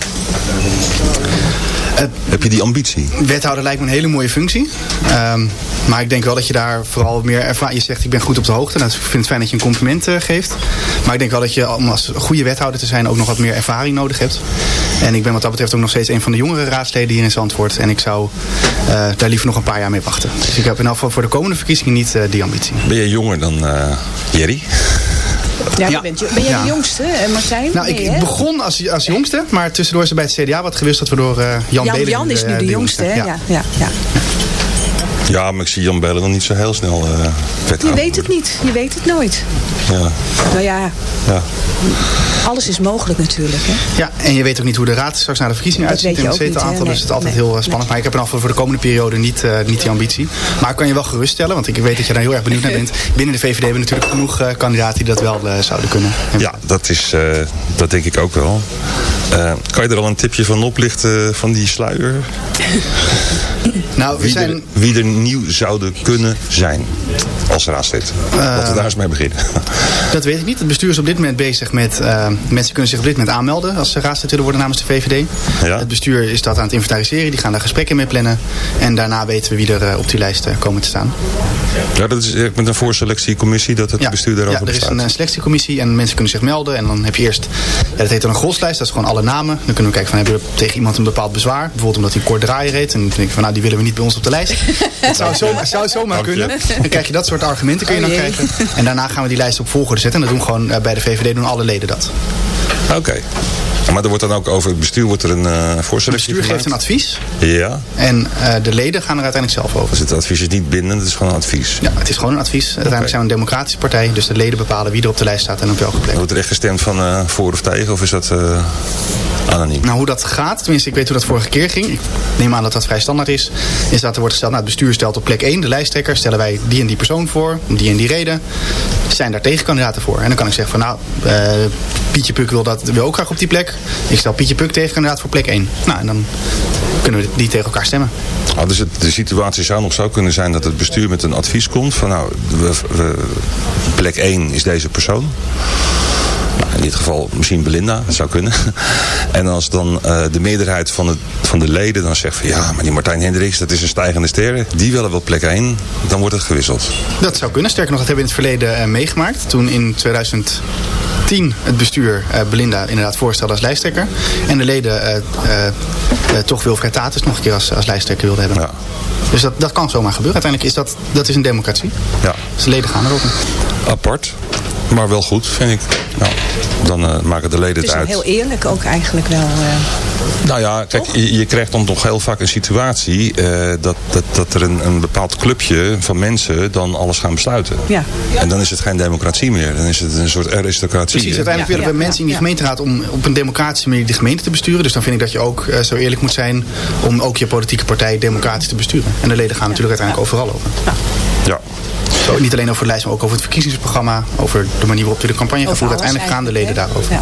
Eh, Heb je die ambitie? Wethouder lijkt me een hele mooie functie. Ehm, maar ik denk wel dat je daar vooral meer ervaring... Je zegt, ik ben goed op de hoogte. Nou, ik vind het fijn dat je een compliment eh, geeft. Maar ik denk wel dat je om als goede wethouder te zijn... ook nog wat meer ervaring nodig hebt. En ik ben wat dat betreft ook nog steeds een van de jongere raadsleden hier in Zandvoort. En ik zou eh, daar liever nog een paar jaar mee wachten. Dus ik heb in geval voor de komende verkiezingen niet die ambitie. Ben je jonger dan Jerry? Ja, Ja. bent, ben jij de jongste, eh, Martijn? Nou, ik, Nee, ik begon als, als jongste, maar tussendoor is er bij het CDA wat gewisseld, waardoor eh, Jan, Jan, Belen Jan is nu de jongste, hè? Ja. Ja, ja, maar ik zie Jan Bellen nog niet zo heel snel eh Je weet het niet. Je weet het nooit. Ja, Nou ja, ja. alles is mogelijk natuurlijk. Hè? Ja, en je weet ook niet hoe de raad straks naar de verkiezingen Dat uitziet in het zetelaantal. hè? Dus het is altijd Nee, heel eh, nee. spannend. Maar ik heb in afval voor de komende periode niet, eh, niet die ambitie. Maar ik kan je wel geruststellen, want ik weet dat je daar heel erg benieuwd naar bent. Binnen de VVD hebben we natuurlijk genoeg eh, kandidaten die dat wel zouden kunnen. Ja, dat, is, eh, dat denk ik ook wel. Eh, kan je er al een tipje van oplichten van die sluier? Nou, we Wie, zijn... er, wie er nieuw zouden kunnen zijn als raadslid? Laten we daar eens mee beginnen. Dat weet ik niet. Het bestuur is op dit moment bezig met... eh, mensen kunnen zich op dit moment aanmelden als ze raadslid willen worden namens de VVD. Ja. Het bestuur is dat aan het inventariseren. Die gaan daar gesprekken mee plannen. En daarna weten we wie er eh, op die lijst eh, komen te staan. Ja, dat is met een voorselectiecommissie dat het bestuur daarover ja, er is een eh, selectiecommissie en mensen kunnen zich melden. En dan heb je eerst, ja, dat heet dan een groslijst, dat is gewoon alle namen. Dan kunnen we kijken van, hebben we tegen iemand een bepaald bezwaar? Bijvoorbeeld omdat hij kort draaien reed. En dan denk ik van, nou, die willen we niet bij ons op de lijst. Het zou, zomaar, zou zomaar Dank je. kunnen. Dan krijg je dat soort argumenten kun je Oh dan jee. krijgen. En daarna gaan we die lijst op volgorde zetten. En dat doen gewoon eh, bij de VVD doen alle leden dat. Oké. Maar er wordt dan ook over het bestuur wordt er een eh Het voorselectie bestuur geeft een advies. Ja, En eh, de leden gaan er uiteindelijk zelf over. dus het advies is niet bindend, het is gewoon een advies. Ja, het is gewoon een advies. Uiteindelijk zijn we een democratische partij. Dus de leden bepalen wie er op de lijst staat en op welke plek. Wordt er echt gestemd van eh, voor of tegen of is dat eh, anoniem? Nou, hoe dat gaat, tenminste, ik weet hoe dat vorige keer ging. Ik neem aan dat dat vrij standaard is. Is dat er wordt gesteld, nou, het bestuur stelt op plek 1 de lijsttrekker. Stellen wij die en die persoon voor, om die en die reden. Zijn daar tegenkandidaten voor? En dan kan ik zeggen van, nou, eh, Pietje Puk wil, dat, wil ook graag op die plek. Ik stel Pietje Puk tegenkandidaat voor plek 1. Nou, en dan kunnen we die tegen elkaar stemmen. Ah, dus de situatie zou nog zo kunnen zijn dat het bestuur met een advies komt van nou, plek 1 is deze persoon. Nou, in dit geval misschien Belinda, dat zou kunnen. En als dan eh, de meerderheid van, het, van de leden dan zegt van ja, maar die Martijn Hendricks, dat is een stijgende ster, die willen wel plek 1, dan wordt het gewisseld. Dat zou kunnen. Sterker nog, dat hebben we in het verleden eh, meegemaakt. Toen in 2010 het bestuur eh, Belinda inderdaad voorstelde als lijsttrekker. En de leden eh, eh, toch Wilfred Tatus nog een keer als, als lijsttrekker wilden hebben. Ja. Dus dat, dat kan zomaar gebeuren. Uiteindelijk is dat, dat is een democratie. Ja. Dus de leden gaan erop. Apart. Maar wel goed, vind ik. Nou, dan eh, maken de leden Het het is uit. heel eerlijk ook eigenlijk wel. eh. Nou ja, kijk, je, je krijgt dan toch heel vaak een situatie eh, dat, dat, dat er een, een bepaald clubje van mensen dan alles gaan besluiten. Ja. En dan is het geen democratie meer. Dan is het een soort aristocratie. Precies, uiteindelijk willen we mensen in die gemeenteraad om op een democratische manier de gemeente te besturen. Dus dan vind ik dat je ook zo eerlijk moet zijn om ook je politieke partij democratisch te besturen. En de leden gaan natuurlijk uiteindelijk overal over. Zo, niet alleen over de lijst, maar ook over het verkiezingsprogramma. Over de manier waarop we de campagne Over voeren. Uiteindelijk gaan de leden daarover. Ja.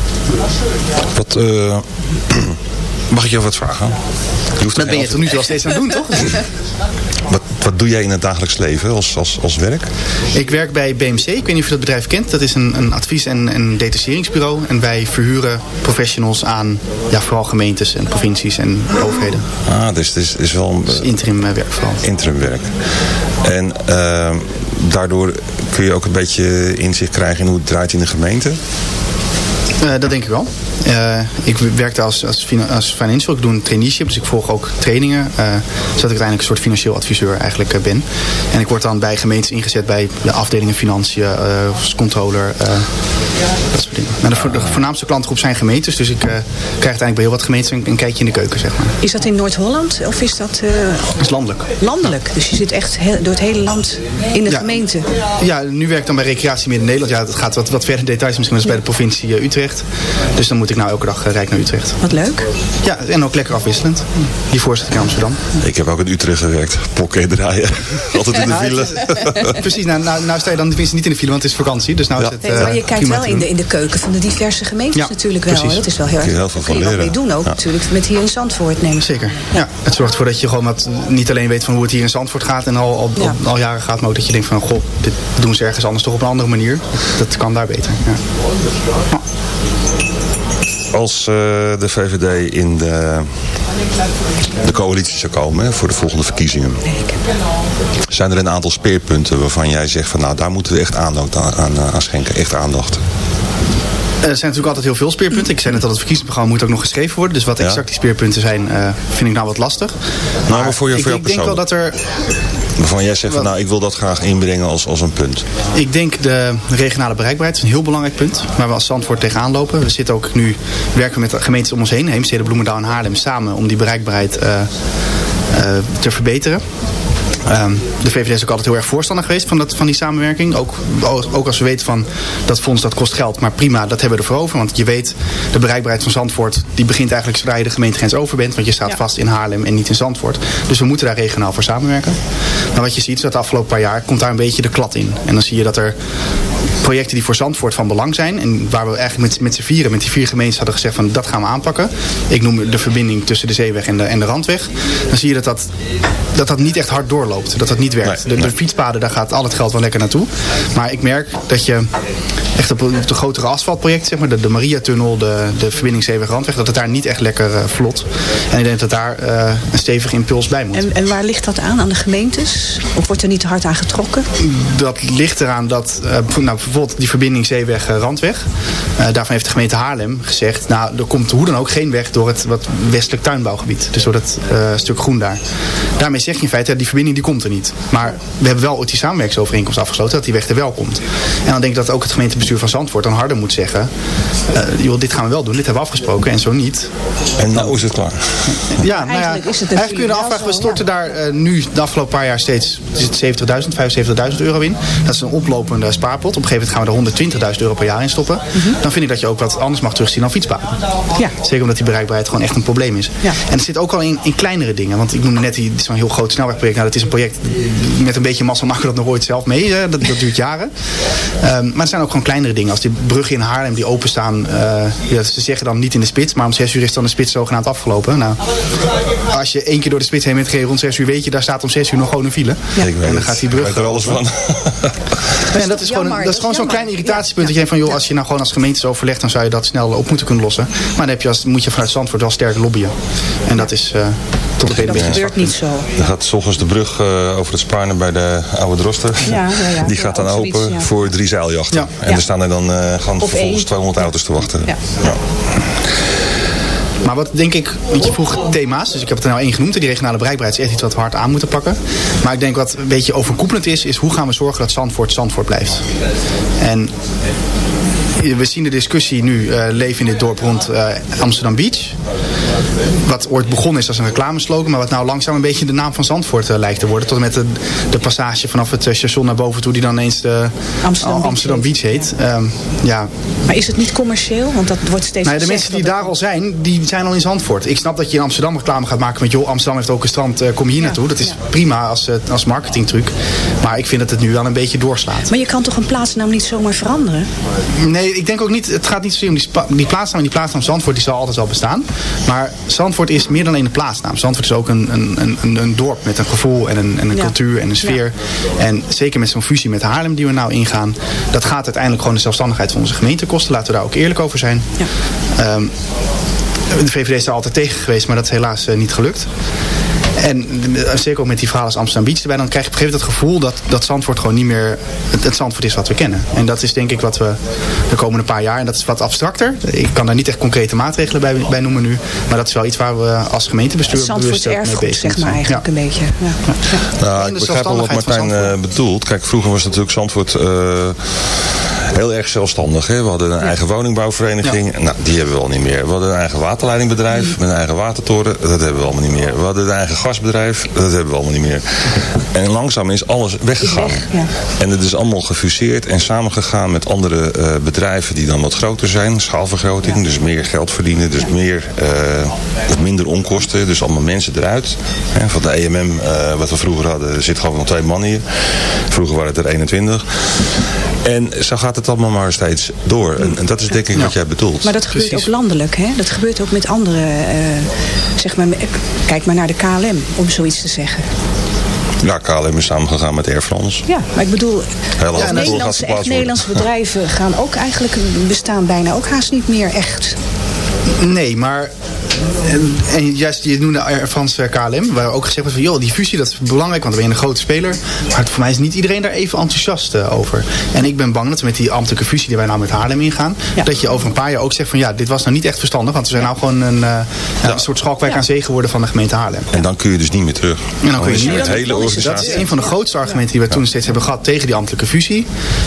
Wat, eh, mag ik jou wat vragen? Je hoeft Dat ben je tot nu toe al steeds aan het doen, toch? Wat, wat doe jij in het dagelijks leven als, als, als werk? Ik werk bij BMC. Ik weet niet of je dat bedrijf kent. Dat is een, een advies- en een detacheringsbureau. En wij verhuren professionals aan ja, vooral gemeentes en provincies en overheden. Ah, dus het is, is wel een Dus interim eh, werk vooral. interim werk. En ehm, daardoor kun je ook een beetje inzicht krijgen in hoe het draait in de gemeente. Eh, dat denk ik wel. Eh, ik werkte als, als, als financial. Ik doe een traineeship, dus ik volg ook trainingen. eh, zodat ik uiteindelijk een soort financieel adviseur eigenlijk eh, ben. En ik word dan bij gemeentes ingezet bij de afdelingen financiën, als controller, dat soort dingen. Maar de, vo- de voornaamste klantgroep zijn gemeentes. Dus ik krijg uiteindelijk bij heel wat gemeentes een, een kijkje in de keuken, zeg maar. Is dat in Noord-Holland of is dat Dat is landelijk. landelijk? Dus je zit echt heel- door het hele land in de Ja. gemeente. Ja, nu werk ik dan bij Recreatie Midden-Nederland. Ja, dat gaat wat, wat verder in details misschien eens bij de provincie Utrecht. Dus dan moet ik nou elke dag eh, rijk naar Utrecht. Wat leuk. Ja, en ook lekker afwisselend. Hiervoor zit ik in Amsterdam. Ik heb ook in Utrecht gewerkt. Pokken draaien. Altijd in de file. Precies, nou, nou, nou sta je dan tenminste niet in de file, want het is vakantie. Dus nou Ja. is het, Nee, maar je eh, kijkt wel in de, in de keuken van de diverse gemeentes Ja, natuurlijk wel. precies. hè. Dat is wel heel Kun je erg. heel veel van wat mee doen ook Ja. natuurlijk. Met hier in Zandvoort neem ik. Zeker. Ja, het zorgt ervoor dat je gewoon wat niet alleen weet van hoe het hier in Zandvoort gaat en al, al, Ja. al, al jaren gaat, maar ook dat je denkt van goh, dit doen ze ergens anders toch op een andere manier. Dat kan daar beter. Ja. Als eh, de VVD in de, de coalitie zou komen hè, voor de volgende verkiezingen. Zijn er een aantal speerpunten waarvan jij zegt van nou daar moeten we echt aandacht aan, aan, eh, schenken. Echt aandacht. Er zijn natuurlijk altijd heel veel speerpunten. Ik zei net dat het verkiezingsprogramma moet ook nog geschreven worden. Dus wat exact die speerpunten zijn, eh, vind ik nou wat lastig. Nou, maar voor je- ik, voor jou ik denk wel dat er Waarvan jij zegt van nou ik wil dat graag inbrengen als, als een punt. Ik denk de regionale bereikbaarheid is een heel belangrijk punt. Waar we als Zandvoort tegenaan lopen. We zitten ook nu, werken we met de gemeentes om ons heen. Heemstede, Bloemendaal en Haarlem samen om die bereikbaarheid eh, eh, te verbeteren. Ehm, de VVD is ook altijd heel erg voorstander geweest van, dat, van die samenwerking. Ook, ook als we weten van dat fonds dat kost geld. Maar prima, dat hebben we ervoor over. Want je weet, de bereikbaarheid van Zandvoort... die begint eigenlijk zodra je de gemeentegrens over bent. Want je staat Ja. vast in Haarlem en niet in Zandvoort. Dus we moeten daar regionaal voor samenwerken. Maar wat je ziet is dat de afgelopen paar jaar komt daar een beetje de klad in. En dan zie je dat er projecten die voor Zandvoort van belang zijn. En waar we eigenlijk met, met z'n vieren, met die vier gemeentes hadden gezegd van dat gaan we aanpakken. Ik noem de verbinding tussen de zeeweg en de, en de randweg. Dan zie je dat dat, dat dat niet echt hard doorloopt. Dat dat niet werkt. Nee, de, de fietspaden, daar gaat al het geld wel lekker naartoe. Maar ik merk dat je echt op, op de grotere asfaltprojecten, zeg maar, de, de Maria-tunnel, de, de verbinding zeeweg-randweg, dat het daar niet echt lekker eh, vlot. En ik denk dat daar eh, een stevige impuls bij moet. En, en waar ligt dat aan? Aan de gemeentes? Of wordt er niet te hard aan getrokken? Dat ligt eraan dat, eh, nou, bijvoorbeeld die verbinding Zeeweg-Randweg. daarvan heeft de gemeente Haarlem gezegd, nou, er komt hoe dan ook geen weg door het wat westelijk tuinbouwgebied. Dus door dat stuk groen daar. Daarmee zeg je in feite, die verbinding die komt er niet. Maar we hebben wel ooit die samenwerkingsovereenkomst afgesloten dat die weg er wel komt. En dan denk ik dat ook het gemeentebestuur van Zandvoort dan harder moet zeggen, eh, joh, dit gaan we wel doen, dit hebben we afgesproken en zo niet. En nou is het klaar. Ja, nou ja, Eigenlijk is het eigenlijk kun je afvragen, we storten daar eh, nu de afgelopen paar jaar steeds is het 70.000, 75.000 euro in. Dat is een oplopende spaarpot. Op een gegeven moment gaan we er 120.000 euro per jaar in stoppen. Dan vind ik dat je ook wat anders mag terugzien dan fietspaden. Ja. Zeker omdat die bereikbaarheid gewoon echt een probleem is. Ja. En het zit ook al in, in kleinere dingen. Want ik noemde net die- zo'n heel groot snelwegproject. Nou, dat is een project met een beetje massa maken we dat nog ooit zelf mee. hè. Dat, dat duurt jaren. Ehm, maar er zijn ook gewoon kleinere dingen. Als die bruggen in Haarlem die openstaan. eh ja, ze zeggen dan niet in de spits. Maar om 6 uur is dan de spits zogenaamd afgelopen. Nou, als je één keer door de spits heen bent gereden rond 6 uur, weet je, daar staat om 6 uur nog gewoon een file. Ik weet en dan het. gaat die Ik brug. weet er alles van. Ja, dat is gewoon, dat is gewoon zo'n klein irritatiepunt. Ja, Dat je denkt van, joh, ja. als je nou gewoon als gemeente zo overlegt, dan zou je dat snel op moeten kunnen lossen. Maar dan heb je als, moet je vanuit Zandvoort wel sterk lobbyen. En dat is eh tot op heden Dat gebeurt niet zo. Dan gaat s ochtends de brug eh, over het Spaarne bij de oude Drosten. Ja, ja, ja. Die Ja, gaat dan open ja. voor drie zeiljachten. Ja. En Ja. er staan er dan eh gewoon Of vervolgens één. 200 auto's te wachten. Ja. Maar wat denk ik, want je vroeg thema's, dus ik heb het er nou één genoemd. Die regionale bereikbaarheid is echt iets wat we hard aan moeten pakken. Maar ik denk wat een beetje overkoepelend is, is hoe gaan we zorgen dat Zandvoort Zandvoort blijft. En we zien de discussie nu uh, leven in dit dorp rond uh, Amsterdam Beach. Wat ooit begonnen is als een reclameslogan, maar wat nou langzaam een beetje de naam van Zandvoort uh, lijkt te worden. Tot en met de, de, passage vanaf het station naar boven toe, die dan eens de Amsterdam, Amsterdam Beach heet. Um, ja. Maar is het niet commercieel? Want dat wordt steeds nou, De mensen die daar al zijn, die zijn al in Zandvoort. Ik snap dat je in Amsterdam reclame gaat maken met joh, Amsterdam heeft ook een strand, kom hier ja. naartoe. Dat is ja. prima als, als marketingtruc. Maar ik vind dat het nu wel een beetje doorslaat. Maar je kan toch een plaatsnaam niet zomaar veranderen? Nee, ik denk ook niet, het gaat niet zozeer om die, die plaatsnaam. Die plaatsnaam Zandvoort die zal altijd wel bestaan. Maar Zandvoort is meer dan alleen een plaatsnaam. Zandvoort is ook een, een, een, een dorp met een gevoel en een, en een ja. cultuur en een sfeer. Ja. En zeker met zo'n fusie met Haarlem die we nou ingaan. Dat gaat uiteindelijk gewoon de zelfstandigheid van onze gemeente kosten. Laten we daar ook eerlijk over zijn. Ja. Um, de VVD is daar altijd tegen geweest, maar dat is helaas uh, niet gelukt. En zeker ook met die verhalen als Amsterdam Beach erbij, dan krijg je op een gegeven moment het gevoel dat, dat Zandvoort gewoon niet meer het, het Zandvoort is wat we kennen. En dat is denk ik wat we de komende paar jaar, en dat is wat abstracter. Ik kan daar niet echt concrete maatregelen bij, bij noemen nu, maar dat is wel iets waar we als gemeentebestuur bewust mee bezig zijn. zeg maar eigenlijk ja. een beetje. Ja. Ja. Nou, ik begrijp wel wat Martijn uh, bedoelt. Kijk, vroeger was natuurlijk Zandvoort uh, heel erg zelfstandig. Hè? We hadden een eigen woningbouwvereniging. Nou, die hebben we al niet meer. We hadden een eigen waterleidingbedrijf met een eigen watertoren. Dat hebben we allemaal niet meer. We hadden een eigen gasbedrijf. Dat hebben we allemaal niet meer. En langzaam is alles weggegaan. Weg, ja. En het is allemaal gefuseerd en samengegaan met andere uh, bedrijven die dan wat groter zijn. Schaalvergroting, ja. dus meer geld verdienen. Dus meer, uh, of minder onkosten. Dus allemaal mensen eruit. Hè, van de EMM, uh, wat we vroeger hadden, zit gewoon nog twee man hier. Vroeger waren het er 21. En zo gaat het allemaal maar steeds door. En, en dat is denk ik ja. wat jij bedoelt. Maar dat gebeurt Precies. ook landelijk. Hè? Dat gebeurt ook met andere... Uh, zeg maar, kijk maar naar de KLM, om zoiets te zeggen. Ja, KLM is samengegaan met Air France. Ja, maar ik bedoel, Heel ja, Nederlandse, echt Nederlandse bedrijven gaan ook eigenlijk, bestaan bijna ook haast niet meer echt. Nee, maar en, en, juist, je noemde Air France KLM, waar ook gezegd wordt van, joh, die fusie dat is belangrijk, want we zijn een grote speler. Maar voor mij is niet iedereen daar even enthousiast uh, over. En ik ben bang dat we met die ambtelijke fusie die wij nou met Haarlem ingaan, ja. dat je over een paar jaar ook zegt van, ja, dit was nou niet echt verstandig, want we zijn nou gewoon een, uh, ja. een soort schalkwijk aan zee geworden van de gemeente Haarlem. En dan kun je dus niet meer terug. En dan kun je niet meer hele organisatie. Dat is een van de grootste argumenten die we toen steeds hebben gehad tegen die ambtelijke fusie.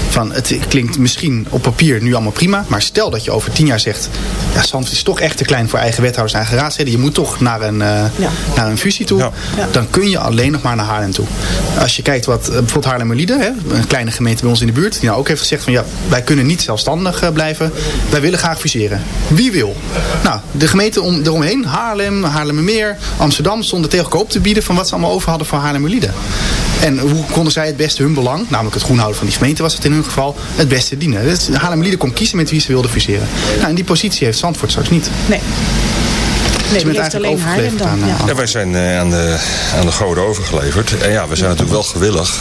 Van, het klinkt misschien op papier nu allemaal prima, maar stel dat je over tien jaar zegt, ja, Zandvoort is toch echt te klein voor eigen wethouders en eigen raadsleden. Je moet toch naar een, uh, ja. naar een fusie toe. Ja. Dan kun je alleen nog maar naar Haarlem toe. Als je kijkt wat uh, bijvoorbeeld Haarlemmerlieden, een kleine gemeente bij ons in de buurt, die nou ook heeft gezegd van ja, wij kunnen niet zelfstandig uh, blijven. Wij willen graag fuseren. Wie wil? Nou, de gemeenten om, eromheen, Haarlem, Haarlemmermeer, Amsterdam, stonden tegen elkaar op te bieden van wat ze allemaal over hadden voor Haarlemmerlieden. En hoe konden zij het beste hun belang, namelijk het groenhouden van die gemeente was het in hun geval, het beste dienen. Dus Haarlemmerlieden kon kiezen met wie ze wilden fuseren. Nou, en die positie heeft Zandvoort straks niet. Nee. Nee, heeft alleen Haarlem dan. Aan, ja. ja. wij zijn uh, aan, de, aan de goden overgeleverd. En ja, we zijn natuurlijk wel gewillig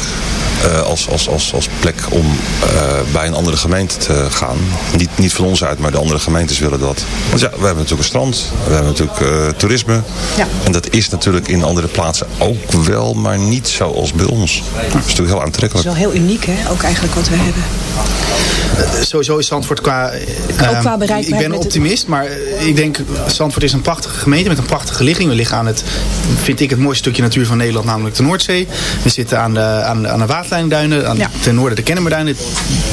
uh, als, als, als, als plek om uh, bij een andere gemeente te gaan. Niet, niet van ons uit, maar de andere gemeentes willen dat. Want ja, we hebben natuurlijk een strand, we hebben natuurlijk uh, toerisme. Ja. En dat is natuurlijk in andere plaatsen ook wel, maar niet zoals bij ons. Dat is natuurlijk heel aantrekkelijk. Het is wel heel uniek, hè? ook eigenlijk wat we hebben. Sowieso is Zandvoort qua... ook qua bereikbaarheid. Ik ben optimist, maar ik denk Zandvoort is een prachtige gemeente met een prachtige ligging. We liggen aan het, vind ik, het mooiste stukje natuur van Nederland, namelijk de Noordzee. We zitten aan de, aan de, aan de waterlijnduinen, aan, ja. ten noorden de Kennemerduinen.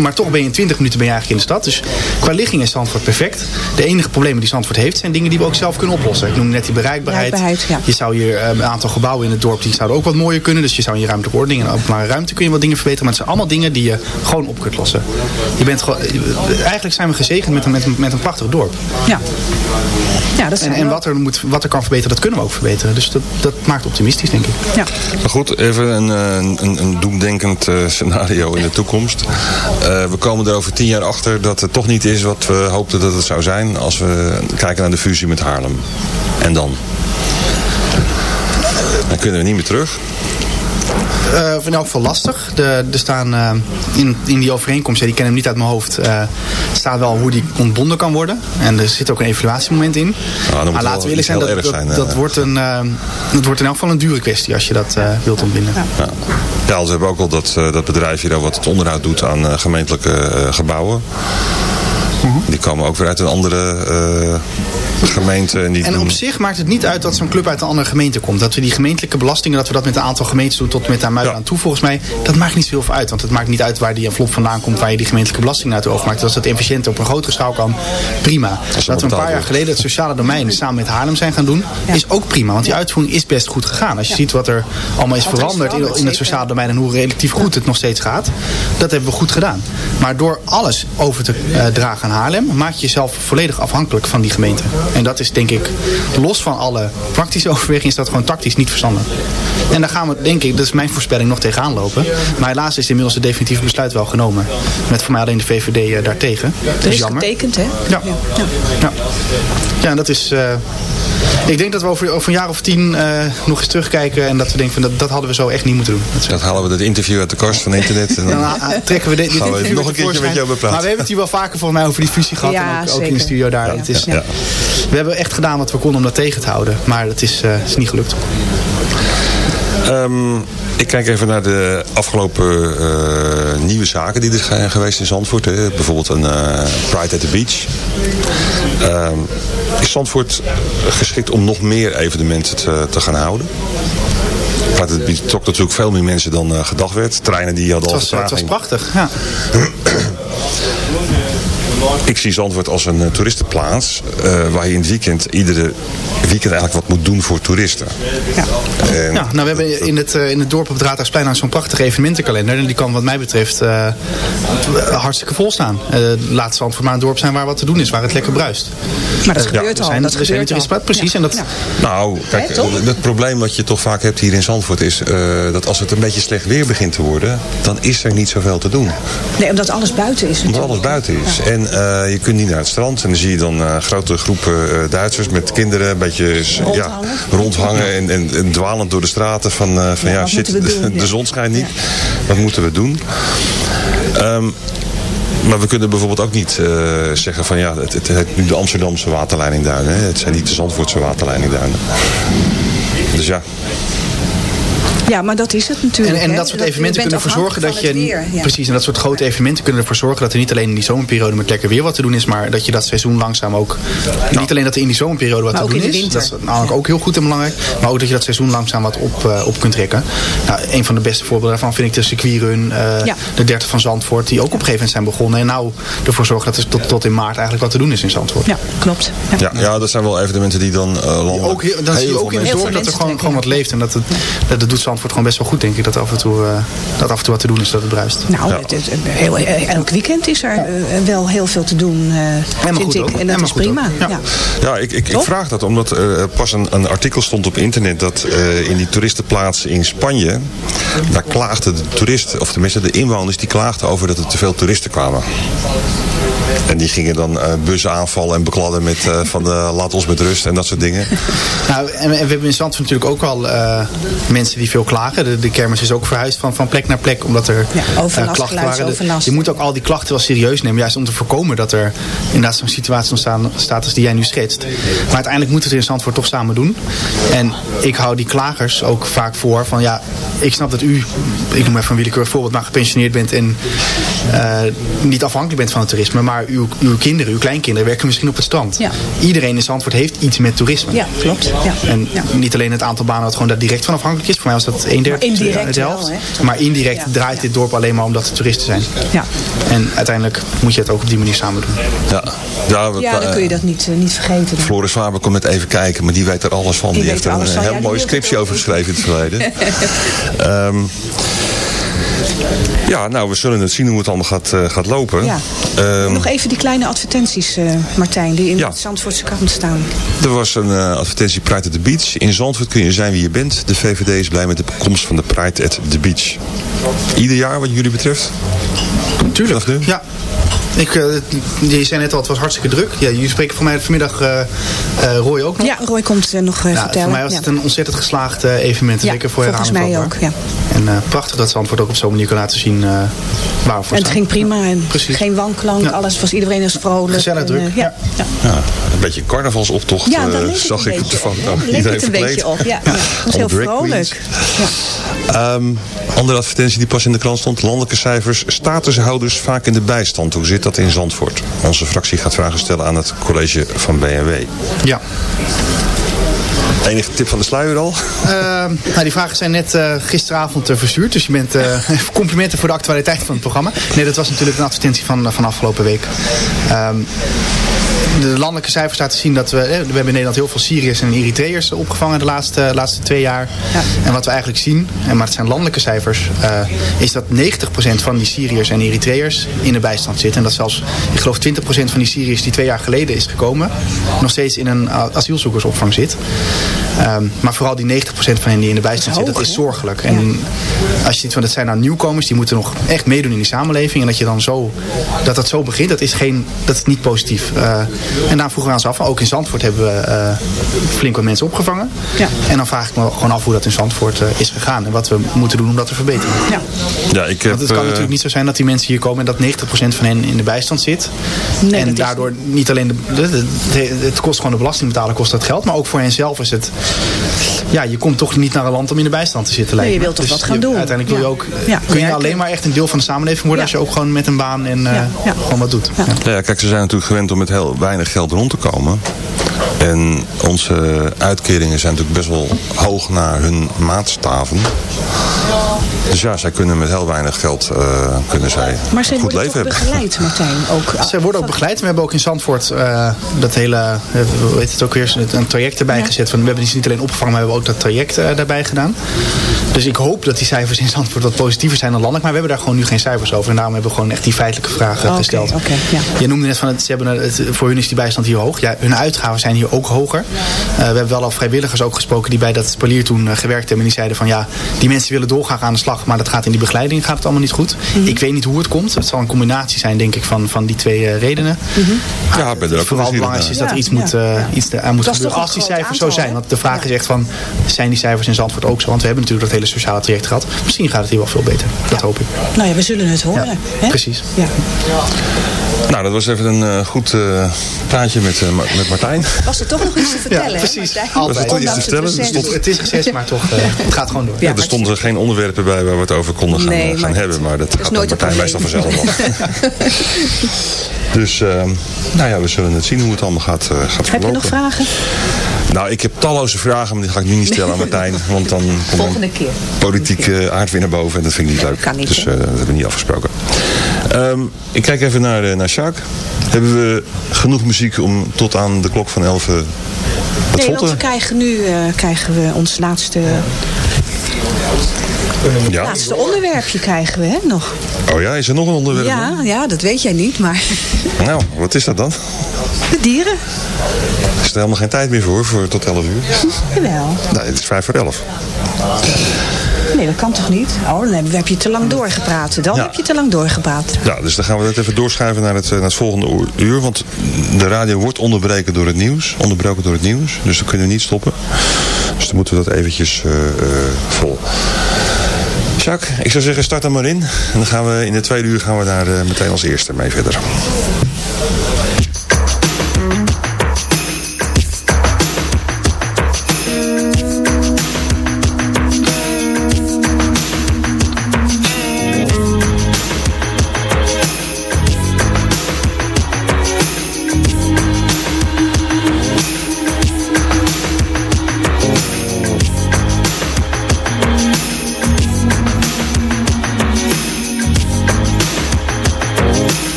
Maar toch ben je in 20 minuten ben je eigenlijk in de stad. Dus qua ligging is Zandvoort perfect. De enige problemen die Zandvoort heeft zijn dingen die we ook zelf kunnen oplossen. Ik noem net die bereikbaarheid. bereikbaarheid ja. Je zou hier een aantal gebouwen in het dorp, die zouden ook wat mooier kunnen. Dus je zou in je ruimtelijke ordening en openbare ruimte kun je wat dingen verbeteren. Maar het zijn allemaal dingen die je gewoon op kunt lossen. Je bent gewoon, eigenlijk zijn we gezegend met een, met een, met een prachtig dorp. Ja. Ja, dat en, en wat, er moet, wat er kan verbeteren, dat kunnen we ook verbeteren. Dus dat, dat maakt optimistisch, denk ik. Ja. Maar goed, even een, een, een doemdenkend uh, scenario in de toekomst. Uh, we komen er over tien jaar achter dat het toch niet is wat we hoopten dat het zou zijn... als we kijken naar de fusie met Haarlem. En dan? Dan kunnen we niet meer terug. Uh, in elk geval lastig. De, er staan uh, in, in die overeenkomst, ja, die ken hem niet uit mijn hoofd, uh, staat wel hoe die ontbonden kan worden. En er zit ook een evaluatiemoment in. Nou, maar laten we eerlijk zijn, dat, dat, zijn, dat, wordt een, dat wordt in elk geval een dure kwestie als je dat wilt ontbinden. Ja. Ja. ja, we hebben ook al dat, dat bedrijf hier wat het onderhoud doet aan gemeentelijke gebouwen. Die komen ook weer uit een andere eh, gemeente. En, die En doen- op zich maakt het niet uit dat zo'n club uit een andere gemeente komt. Dat we die gemeentelijke belastingen, dat we dat met een aantal gemeentes doen tot met Muiden aan toe. Volgens mij, dat maakt niet zoveel uit. Want het maakt niet uit waar die envelop vandaan komt, waar je die gemeentelijke belasting naartoe overmaakt. Als dat efficiënt op een grotere schaal kan, prima. Dat we een paar jaar geleden het sociale domein samen met Haarlem zijn gaan doen, is ook prima. Want die uitvoering is best goed gegaan. Als je ziet wat er allemaal is Wat er is veranderd in, in het sociale domein en hoe relatief goed het nog steeds gaat, dat hebben we goed gedaan. Maar door alles over te eh, dragen aan Haarlem, maak je jezelf volledig afhankelijk van die gemeente. En dat is denk ik, los van alle praktische overwegingen, is dat gewoon tactisch niet verstandig. En daar gaan we, denk ik, dat is mijn voorspelling, nog tegenaan lopen. Maar helaas is inmiddels het definitieve besluit wel genomen. Met voor mij alleen de VVD eh, daartegen. Dat is is jammer. getekend, hè? Ja. Ja, ja en dat is... eh, ik denk dat we over, over een jaar of tien eh, nog eens terugkijken en dat we denken van dat, dat hadden we zo echt niet moeten doen. Dat Dat halen we het interview uit de kast van internet. En dan dan ah, trekken we dit, dit gaan we interview nog een keertje met jou bepraten. Maar we hebben het hier wel vaker volgens mij over die fusie gehad. Ja, en ook, ook in de studio daar. Het is, ja. We hebben echt gedaan wat we konden om dat tegen te houden. Maar het is, eh, is niet gelukt. Ehm, ik kijk even naar de afgelopen eh, nieuwe zaken die er zijn geweest in Zandvoort. Hè. Bijvoorbeeld een eh, Pride at the Beach. Ehm, is Zandvoort geschikt om nog meer evenementen te, te gaan houden? The Beach trok natuurlijk veel meer mensen dan eh, gedacht werd. Treinen die hadden Het al was, het was prachtig. Ja. Ik zie Zandvoort als een eh, toeristenplaats eh, waar je in het weekend iedere weekend eigenlijk wat moet doen voor toeristen. En Ja, nou, we hebben in het, eh, in het dorp op het Raadhuisplein zo'n prachtige evenementenkalender. En die kan wat mij betreft eh, hartstikke vol staan. Eh laat Zandvoort maar een dorp zijn waar wat te doen is, waar het lekker bruist. Maar dat gebeurt er al, Zijn, dat er zijn gebeurt al. Precies, en dat, Ja. Nou, kijk, het probleem wat je toch vaak hebt hier in Zandvoort is eh, dat als het een beetje slecht weer begint te worden, dan is er niet zoveel te doen. Nee, omdat alles buiten is Omdat natuurlijk. alles buiten is. En eh, je kunt niet naar het strand en dan zie je dan eh, grote groepen eh, Duitsers met kinderen een beetje ja, Rondhangen. en, en, en dwalend door de straten van, van Ja, shit, de, zon schijnt niet. Ja. Wat moeten we doen? Ehm, maar we kunnen bijvoorbeeld ook niet zeggen van ja, het, het heet nu de Amsterdamse waterleidingduinen. Hè? Het zijn niet de Zandvoortse waterleidingduinen. Dus ja, Ja, maar dat is het En, natuurlijk. en hè. dat soort evenementen kunnen ervoor zorgen dat je. het weer, ja. Precies, en dat soort grote evenementen kunnen ervoor zorgen dat er niet alleen in die zomerperiode met lekker weer wat te doen is, maar dat je dat seizoen langzaam ook. Niet alleen dat er in die zomerperiode wat Maar te ook doen in de is. Dat is namelijk ook heel goed en belangrijk. Maar ook dat je dat seizoen langzaam wat op, eh, op kunt trekken. Nou, een van de beste voorbeelden daarvan vind ik de circuitrun, eh Ja. de 30 van Zandvoort, die ook op een gegeven moment zijn begonnen. En nou ervoor zorgen dat er tot, tot in maart eigenlijk wat te doen is in Zandvoort. Ja, klopt. Ja. ja, ja, dat zijn wel evenementen die dan eh landelijk Ook heel, dan zie je ook in het dorp veel dat er gewoon, gewoon wat leeft. En dat, het, dat, dat doet Zandvoort gewoon best wel goed, denk ik. Dat af en toe, eh, dat af en toe wat te doen is, dat het bruist. Nou, Ja. het, het- heel, elk weekend is er eh, wel heel veel te doen, eh, vind ik. ook. En dat is ook. prima. Ja. Ja. Ja, ik, ik, ik vraag dat omdat er pas een, een artikel stond op internet dat eh, in die toeristenplaats in Spanje, daar klaagden de toeristen, of tenminste de inwoners, die klaagden over dat er te veel toeristen kwamen. En die gingen dan eh, bussen aanvallen en bekladden met eh, van de laat ons met rust en dat soort dingen. Nou, en, we hebben in Zandvoort natuurlijk ook al eh, mensen die veel klagen. De, de kermis is ook verhuisd van, van plek naar plek omdat er Ja, eh, overlast, klachten waren. De- geluidsoverlast. je moet ook al die klachten wel serieus nemen. Juist om te voorkomen dat er inderdaad zo'n situatie ontstaan, staat als die jij nu schetst. Maar uiteindelijk moeten we het in Zandvoort toch samen doen. En ik hou die klagers ook vaak voor van ja, ik snap dat u, ik noem even een willekeurig voorbeeld, maar gepensioneerd bent en eh, niet afhankelijk bent van het toerisme. Maar uw, uw kinderen, uw kleinkinderen werken misschien op het strand. Ja. Iedereen in Zandvoort heeft iets met toerisme. Ja, klopt. Ja. En Ja. niet alleen het aantal banen dat gewoon daar direct van afhankelijk is. Voor mij was dat een derde, Maar indirect de helft. wel, hè? maar indirect Ja. draait dit dorp alleen maar omdat er toeristen zijn. Ja. En uiteindelijk moet je het ook op die manier samen doen. Ja, ja, we- ja, dan kun je eh, dat niet, eh, niet vergeten. Floris Faber komt net even kijken, maar die weet er alles van. Die, Die heeft er een heel wil scriptie over geschreven in het verleden. Ehm, ja, nou, we zullen het zien hoe het allemaal gaat, eh, gaat lopen. Ja. Ehm, Nog even die kleine advertenties, eh, Martijn, die in Ja. het Zandvoortse krant staan. Er was een eh, advertentie Pride at the Beach. In Zandvoort kun je zijn wie je bent. De VVD is blij met de komst van de Pride at the Beach. Ieder jaar wat jullie betreft? Tuurlijk. Ja. Ik, eh, je zei net al, het was hartstikke druk. Ja, jullie spreken voor mij vanmiddag eh eh, Roy ook nog. Ja, Roy komt eh, nog Ja, vertellen. voor mij was Ja. het een ontzettend geslaagd eh, evenement. Ja, Zeker voor volgens mij ook, ja. En eh, prachtig dat Zandvoort ook op zo'n manier kan laten zien eh, waar we voor En het staan. ging prima. En Precies. Geen wanklank, Ja. alles was iedereen is vrolijk. Gezellig en, druk, ja. Ja. Ja, een beetje carnavalsoptocht Ja, daar zag ik foto. hè? Leek het een beetje op, ja. ja. Het was heel vrolijk. Ja. Ehm, andere advertentie die pas in de krant stond. Landelijke cijfers. Statushouders vaak in de bijstand. Hoe zit dat in Zandvoort? Onze fractie gaat vragen stellen aan het college van BMW. Ja. Enige tip van de sluier al? Uh, nou, die vragen zijn net uh, gisteravond uh, verstuurd. Dus je bent complimenten voor de actualiteit van het programma. Nee, dat was natuurlijk een advertentie van, van afgelopen week. Um, de landelijke cijfers laten zien dat we... We hebben in Nederland heel veel Syriërs en Eritreërs opgevangen de laatste, laatste twee jaar. Ja. En wat we eigenlijk zien, en maar het zijn landelijke cijfers... Uh, is dat 90% van die Syriërs en Eritreërs in de bijstand zitten. En dat zelfs, ik geloof 20% van die Syriërs die twee jaar geleden is gekomen... nog steeds in een asielzoekersopvang zit. Um, maar vooral die 90% van hen die in de bijstand zitten, dat is zorgelijk. Ja. En als je ziet van dat zijn nou nieuwkomers, die moeten nog echt meedoen in die samenleving. En dat je dan zo, dat dat zo begint, dat is, geen, dat is niet positief. Uh, en daar vroegen we ons af, ook in Zandvoort hebben we uh, flink wat mensen opgevangen. Ja. En dan vraag ik me gewoon af hoe dat in Zandvoort uh, is gegaan. En wat we moeten doen om dat te verbeteren. Ja. Ja, ik heb, Want het kan natuurlijk niet zo zijn dat die mensen hier komen en dat 90% van hen in de bijstand zit. Nee, en daardoor is... niet alleen, de, de, de, het kost gewoon de belastingbetaler kost dat geld. Maar ook voor hen zelf is het, ja, je komt toch niet naar een land om in de bijstand te zitten. Nee, je wilt toch dus wat gaan doen. Uiteindelijk wil je ook, ja. kun je alleen maar echt een deel van de samenleving worden als je ook gewoon met een baan en gewoon wat doet. Ja. kijk, ze zijn natuurlijk gewend om met heel weinig geld rond te komen. En onze uitkeringen zijn natuurlijk best wel hoog naar hun maatstaven. Dus ja, zij kunnen met heel weinig geld uh, kunnen zij maar zij goed leven hebben. begeleid, Martijn? Ook, zij worden ook begeleid. We hebben ook in Zandvoort uh, dat hele, uh, hoe heet het ook weer, een traject erbij ja. gezet. Van, we hebben die niet alleen opgevangen, maar we hebben ook dat traject daarbij gedaan. Dus ik hoop dat die cijfers in Zandvoort wat positiever zijn dan landelijk. Maar we hebben daar gewoon nu geen cijfers over. En daarom hebben we gewoon echt die feitelijke vragen oh, gesteld. Okay, okay, ja. Je noemde net van, het, ze hebben het, voor hun is die bijstand hier hoog. Ja, hun uitgaven zijn hier ook hoger. we hebben wel al vrijwilligers ook gesproken die bij dat spalier toen gewerkt hebben. En die zeiden van ja, die mensen willen doorgaan aan de slag. Maar dat gaat in die begeleiding gaat het allemaal niet goed. Mm -hmm. Ik weet niet hoe het komt. Het zal een combinatie zijn denk ik van, van die twee uh, redenen. Mm -hmm. Ja, ben er ook vooral belangrijk is dat er iets moet, uh, iets aan moet gebeuren. Als die cijfers aantal, zo zijn. Want de vraag is echt van, zijn die cijfers in Zandvoort ook zo? Want we hebben natuurlijk dat hele sociale traject gehad. Misschien gaat het hier wel veel beter. Dat hoop ik. Nou ja, we zullen het horen. Hè? Precies. Ja. Nou, dat was even een uh, goed uh, praatje met, uh, met Martijn. Was er toch nog iets te vertellen? Ja, precies. Hè, was er toch iets te vertellen? Het, stond, het is gezegd, maar toch, het gaat gewoon door. Ja, er stonden geen onderwerpen bij waar we het over konden gaan, nee, gaan hebben. Maar dat, dat gaat nooit Martijn meestal vanzelf wel. dus, nou ja, we zullen het zien hoe het allemaal gaat, gaat verlopen. Heb je nog vragen? Nou, ik heb talloze vragen, maar die ga ik nu niet stellen aan Martijn. Want dan komt Volgende keer. politiek uh, aard weer naar boven en dat vind ik niet leuk. Kan niet, dus uh, dat hebben we niet afgesproken. Um, ik kijk even naar, uh, naar Sjaak. Hebben we genoeg muziek om tot aan de klok van 11 wat Nee, want we krijgen nu krijgen we ons laatste... Ja. laatste onderwerpje krijgen we, hè, nog. Oh ja, is er nog een onderwerp? Ja, ja, dat weet jij niet, maar... Nou, wat is dat dan? De dieren. Is er helemaal geen tijd meer voor, voor tot 11 uur? Jawel. Nee, het is 5 voor 11. Nee, dat kan toch niet? Oh, dan heb je te lang doorgepraat. Dan ja. heb je te lang doorgepraat. Ja, dus dan gaan we dat even doorschuiven naar het, naar het volgende uur. Want de radio wordt onderbreken door het nieuws. Onderbroken door het nieuws. Dus dan kunnen we niet stoppen. Dus dan moeten we dat eventjes uh, uh, vol. Jacques, ik zou zeggen start er maar in. En dan gaan we in de tweede uur gaan we daar uh, meteen als eerste mee verder.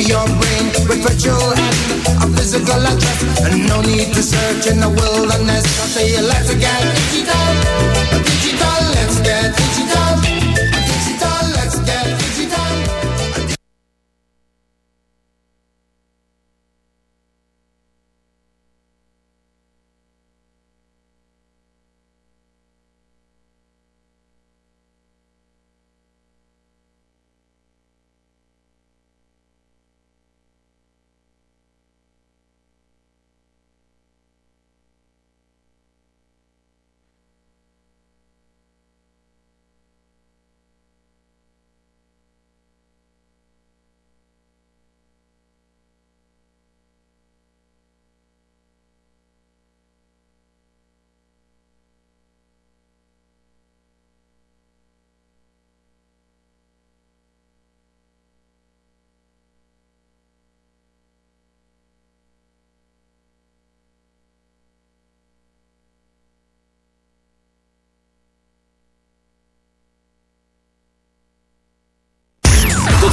Your brain. With virtual and a physical address. And no need to search in the wilderness. I say let's get digital. Digital, let's get digital.